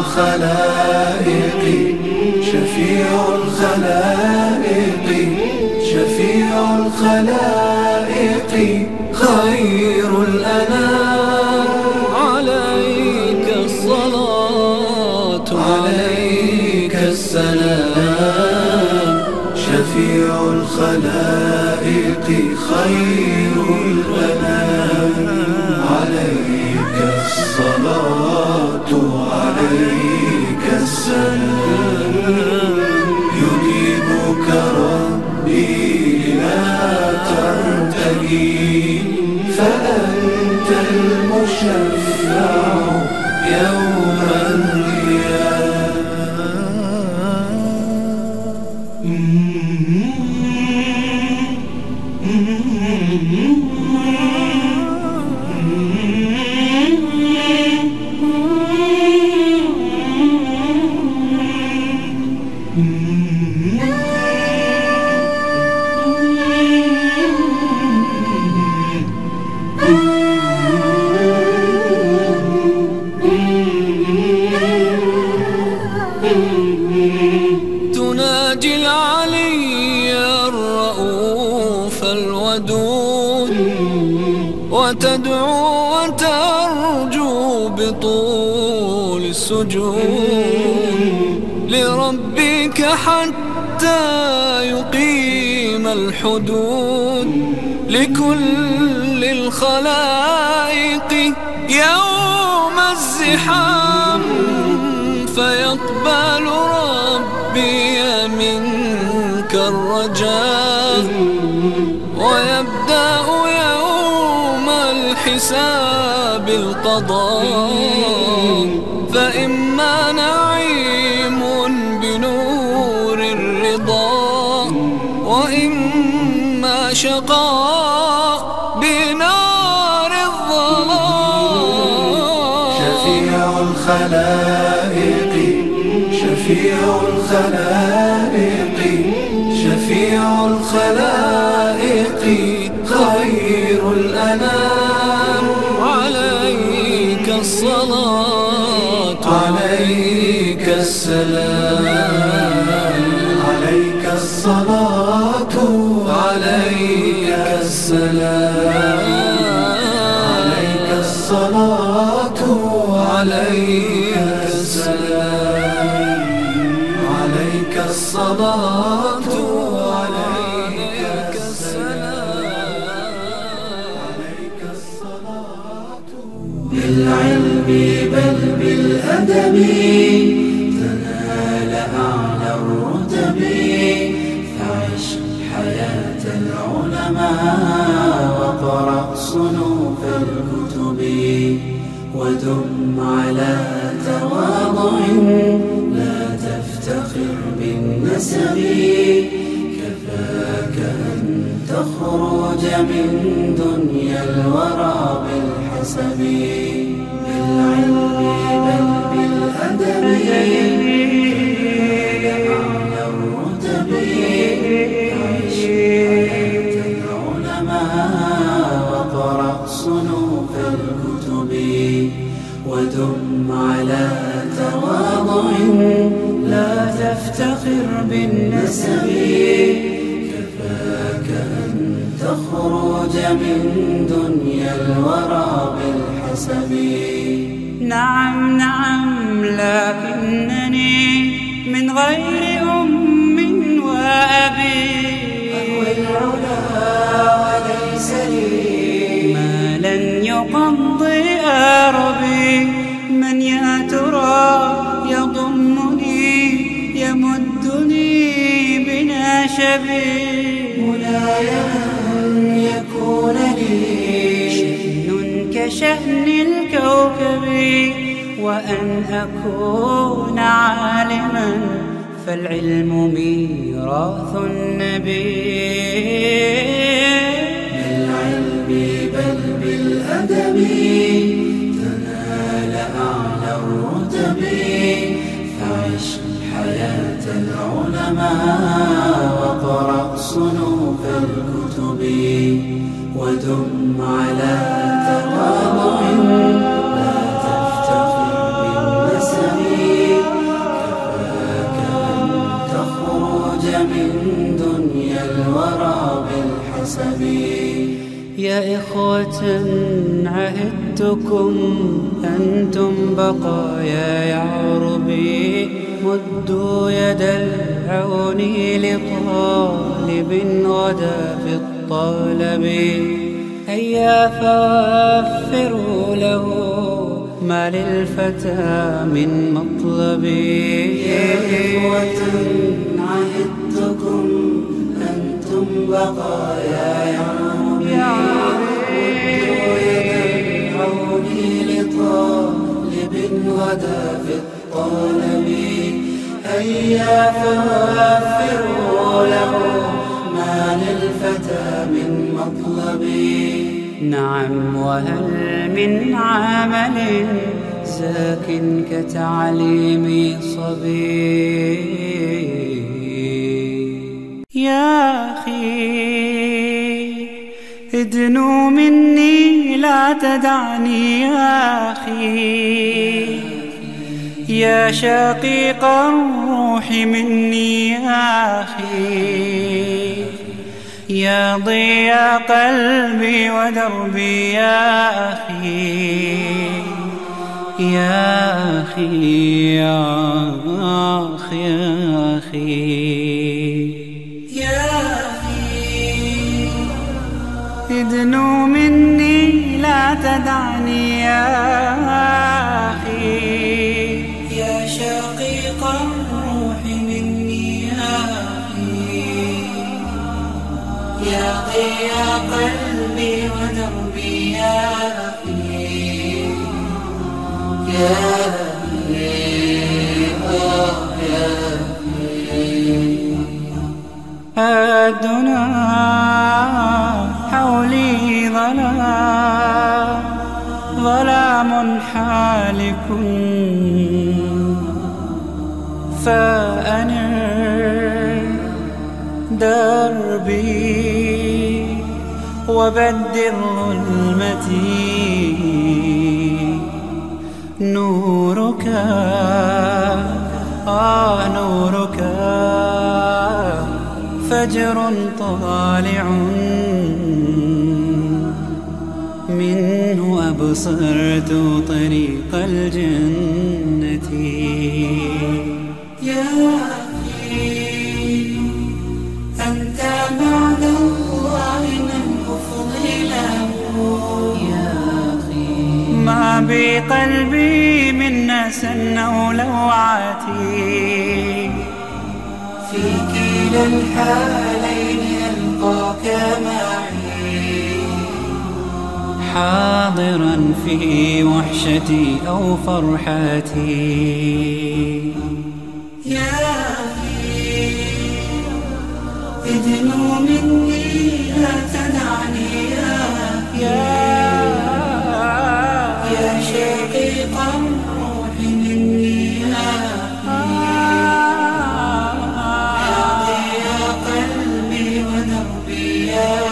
الخلائق شفيع الخلائق شفيع الخلائق خير الأنام. عليك الصلاة عليك السلام. شفيع الخلائق خير الأنام. فأنت المشفع يوم القيامة الحدود لكل الخلائق يوم الزحام فيقبل ربي منك الرجاء ويبدأ يوم الحساب القضاء فإما نعيم شقاء بنار الظلام. شفيع الخلائق شفيع الخلائق شفيع الخلائق خير الأنام. عليك الصلاة. عليك السلام. عليك الصلاة. عليك الصلاة عليك السلام عليك الصلاة عليك السلام بالعلم بل بالأدب تنال أعلى الرتب فعش حياة العلماء وقرأ صنوف الكتب ودم على تواضع لا تفتخر بالنسب كفاك أن تخرج من دنيا الورى بالحسب بالعلم من دنيا الورى بالحسب. نعم نعم لكنني من غير أم وأبي أهوي العلا وليس لي. ما لن يقضي أربي من يا ترى يضمني يمدني بناشبي. مولاي كشأن الكوكب وأن أكون عالما فالعلم ميراث النبي. بالعلم بل بالأدب تنال أعلى الرتب فعش حياة العلماء وقرأ صنوف الكتب ودم على من دنيا الورى بالحسب يا إخوة عهدتكم أنتم بقايا يعربي مدوا يد العون لطالب غدا في الطلب هيا فوفروا له ما للفتى من مطلب. يا إخوة عهدتكم أنتم بقايا يعربي عوني لطالب غدا في الطلب هيا فوفروا له ما للفتى من نعم وهل من عمل زاك كتعليم صبي؟ يا أخي ادنو مني لا تدعني يا أخي. يا شقيق الروح مني يا أخي. يا ضيا قلبي ودربي يا أخي. يا أخي يا أخي يا أخي. يا أخي ادنو مني لا تدعني يا أخي يا ضيا قلبي ودربي يا أخي يا أخي يا الدنا حولي ظلام ظلام حالك. فأنر دربي وبدل ظلمتي نورك آه نورك. فجر طالع منه أبصرت طريق الجنة. يا ما بقلبي من نسن أو لوعتي في كلا الحالين ألقاك معي. حاضرا في وحشتي أو فرحتي يا أخي ادنو مني لا تدعني. يا يا شقيق الروح مني يا يا قلبي ودربي يا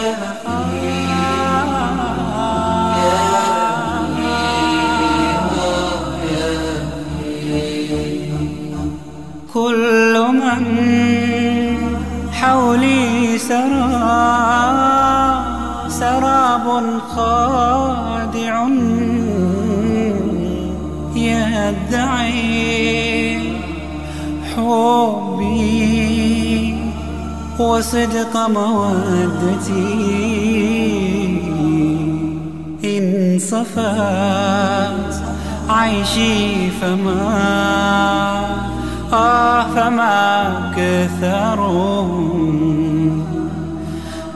كل من حولي سرى سراب خادع حبي وصدق مودتي. إن صفات عيشي فما آه فما كثرهم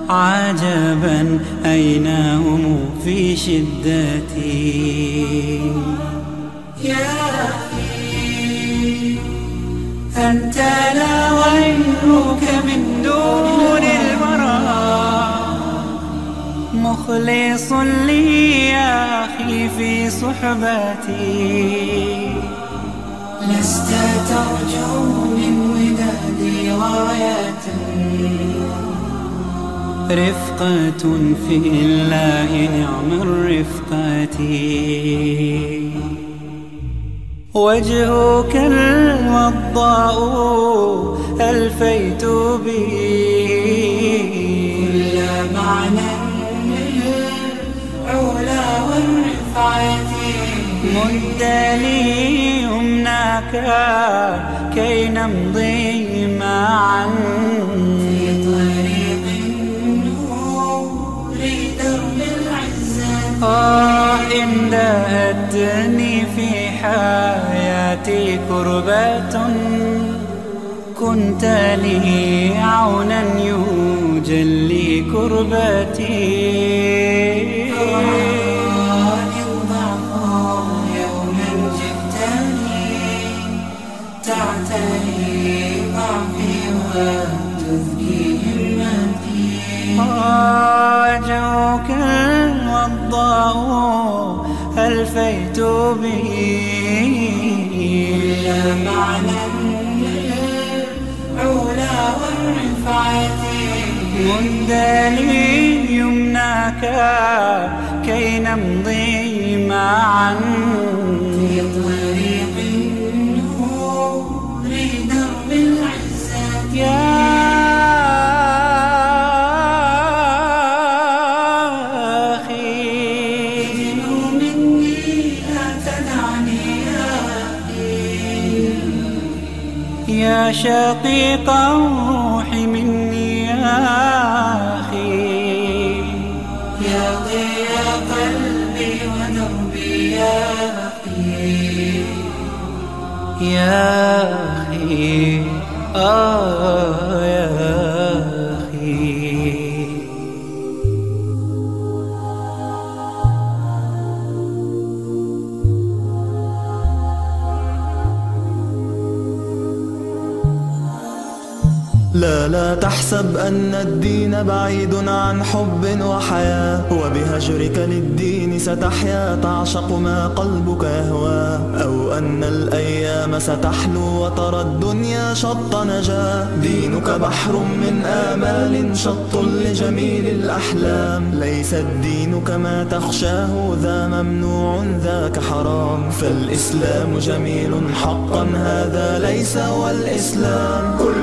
عجبا أين هم في شدتي. يا أنت لا غيرك من دون الورى. مخلص لي يا أخي في صحبتي. لست ترجو من ودادي غاية. رفقة في الله نعم الرفقة. وجهك الوضاء ألفيت به. كل معنى العلا والرفعة. مد لي يمناك كي نمضي معا. في طريق النور درب العزة. آه إن دهتني حياتي كربات. كنت لي عونا يجلي كربتي يوما جئتني. تعتني ضعفي وتذكي همتي. وجهك الوضاء ألفيت به كل معنى العلا والرفعة مد لي يمناك كي نمضي معا في طريق شقيق روحي مني يا أخي. يا ضياء قلبي ودربي يا أخي يا أخي آه. لا لا تحسب أن الدين بعيد عن حب وحياة. وبهجرك للدين ستحيا تعشق ما قلبك يهوى. أو أن الأيام ستحلو وترى الدنيا شط نجاة دينك بحر من آمال شط لجميل الأحلام. ليس الدين كما تخشاه ذا ممنوع ذاك حرام. فالإسلام جميل حقا هذا ليس هو الإسلام كل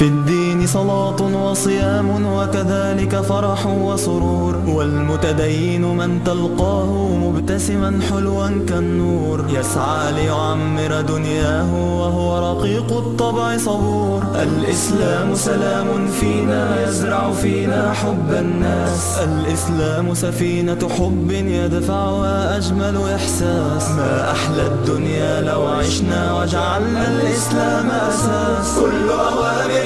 في الدين صلاة وصيام وكذلك فرح وسرور. والمتدين من تلقاه مبتسما حلوا كالنور. يسعى ليعمر دنياه وهو رقيق الطبع صبور. الإسلام سلام فينا يزرع فينا حب الناس. الإسلام سفينة حب يدفعها أجمل إحساس. ما أحلى الدنيا لو عشنا وجعلنا الإسلام أساس. كل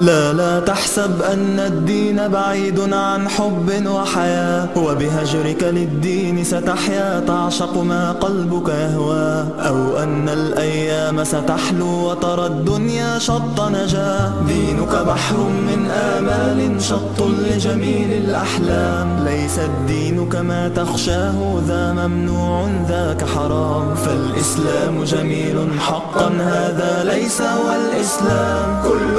لا لا تحسب أن الدين بعيد عن حب وحياة وبهجرك للدين ستحيا تعشق ما قلبك يهوى. أو أن الأيام ستحلو وترى الدنيا شط نجاة دينك بحر من آمال شط لجميل الأحلام. ليس الدين كما تخشاه ذا ممنوع ذاك حرام. فالإسلام جميل حقا هذا ليس هو الإسلام كل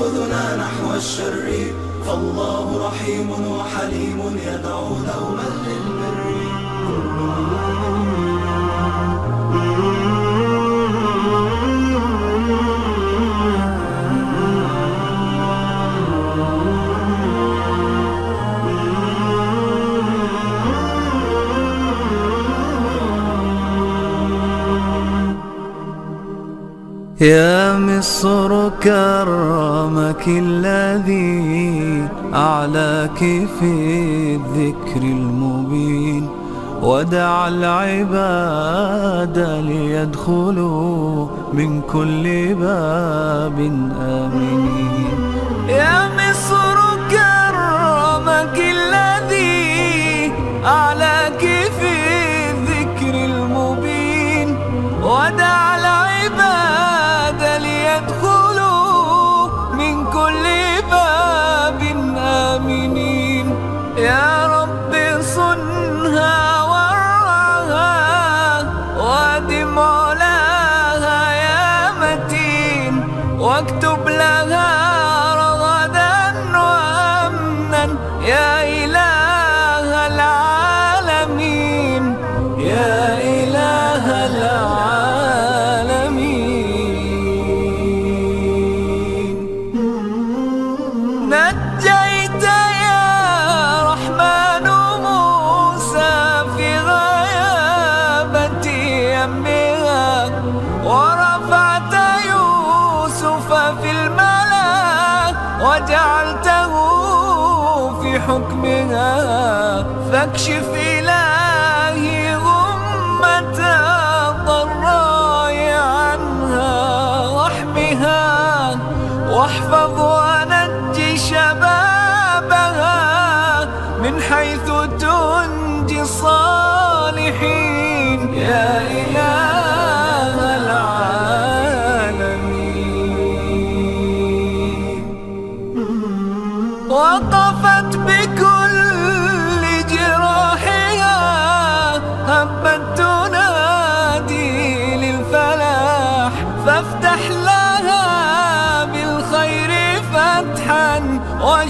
يأخذنا نحو الشر. فالله رحيم وحليم يدعو دوما للبر. يا مصر كرمك الذي أعلاك في الذكر المبين ودعا العباد ليدخلوا من كل باب آمنين. يا مصر كرمك الذي أعلاك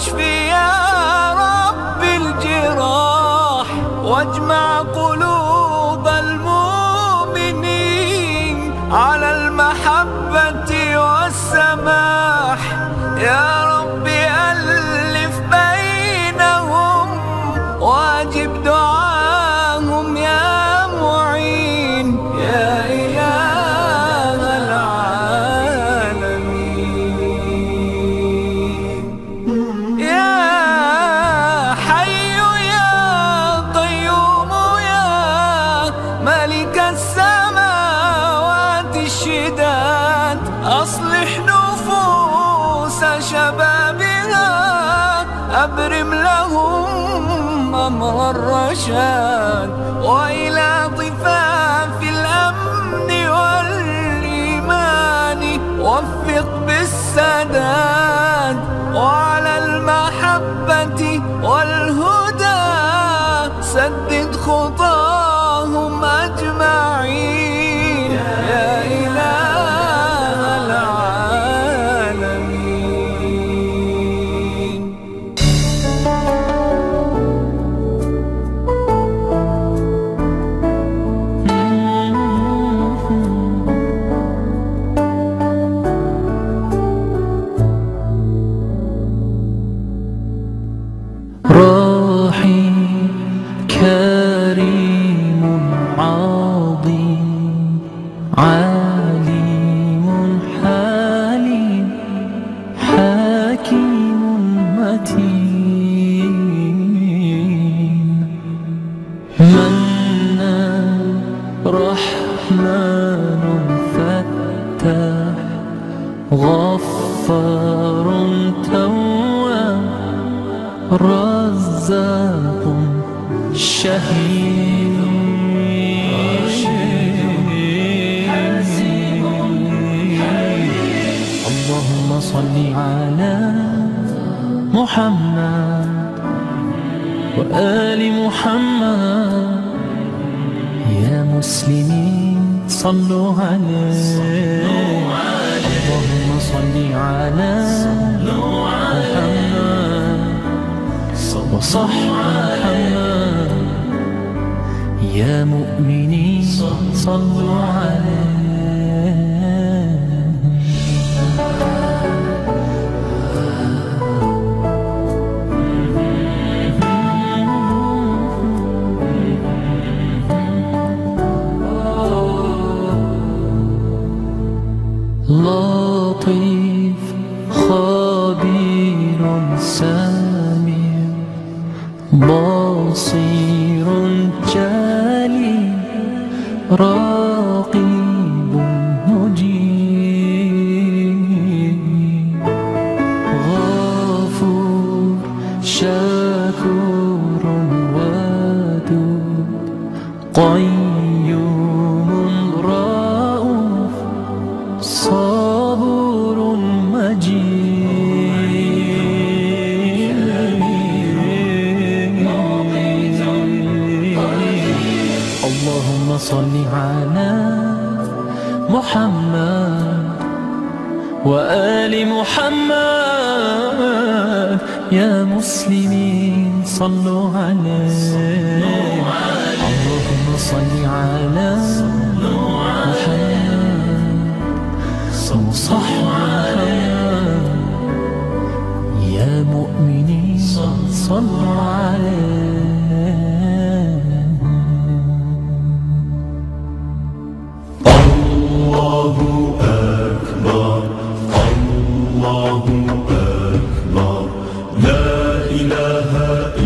واشفي يا رب الجراح وأجمع قلوب المؤمنين على المحبة والسماح. يا ilaha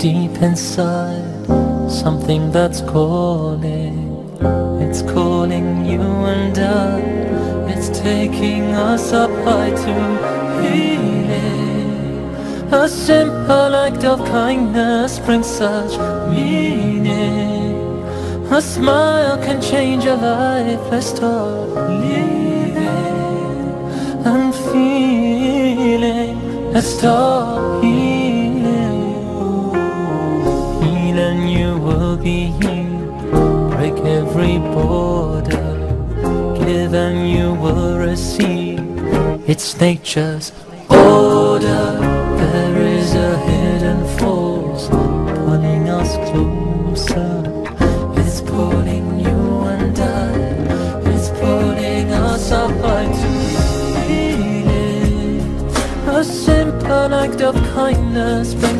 deep inside, something that's calling. It's calling you and I, it's taking us up high to healing. A simple act of kindness brings such meaning. A smile can change a life. Let's start living and feeling. Let's start you be healed. Break every border. Give and you will receive. It's nature's order. There is a hidden force pulling us closer. It's pulling you. It's pulling us up to healing. A simple act of kindness brings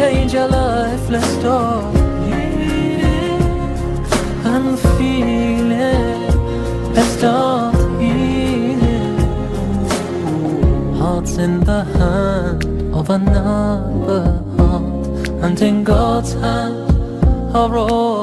change your life. Let's start healing and feeling. Let's start healing. Hearts in the hand of another heart, and in God's hand are all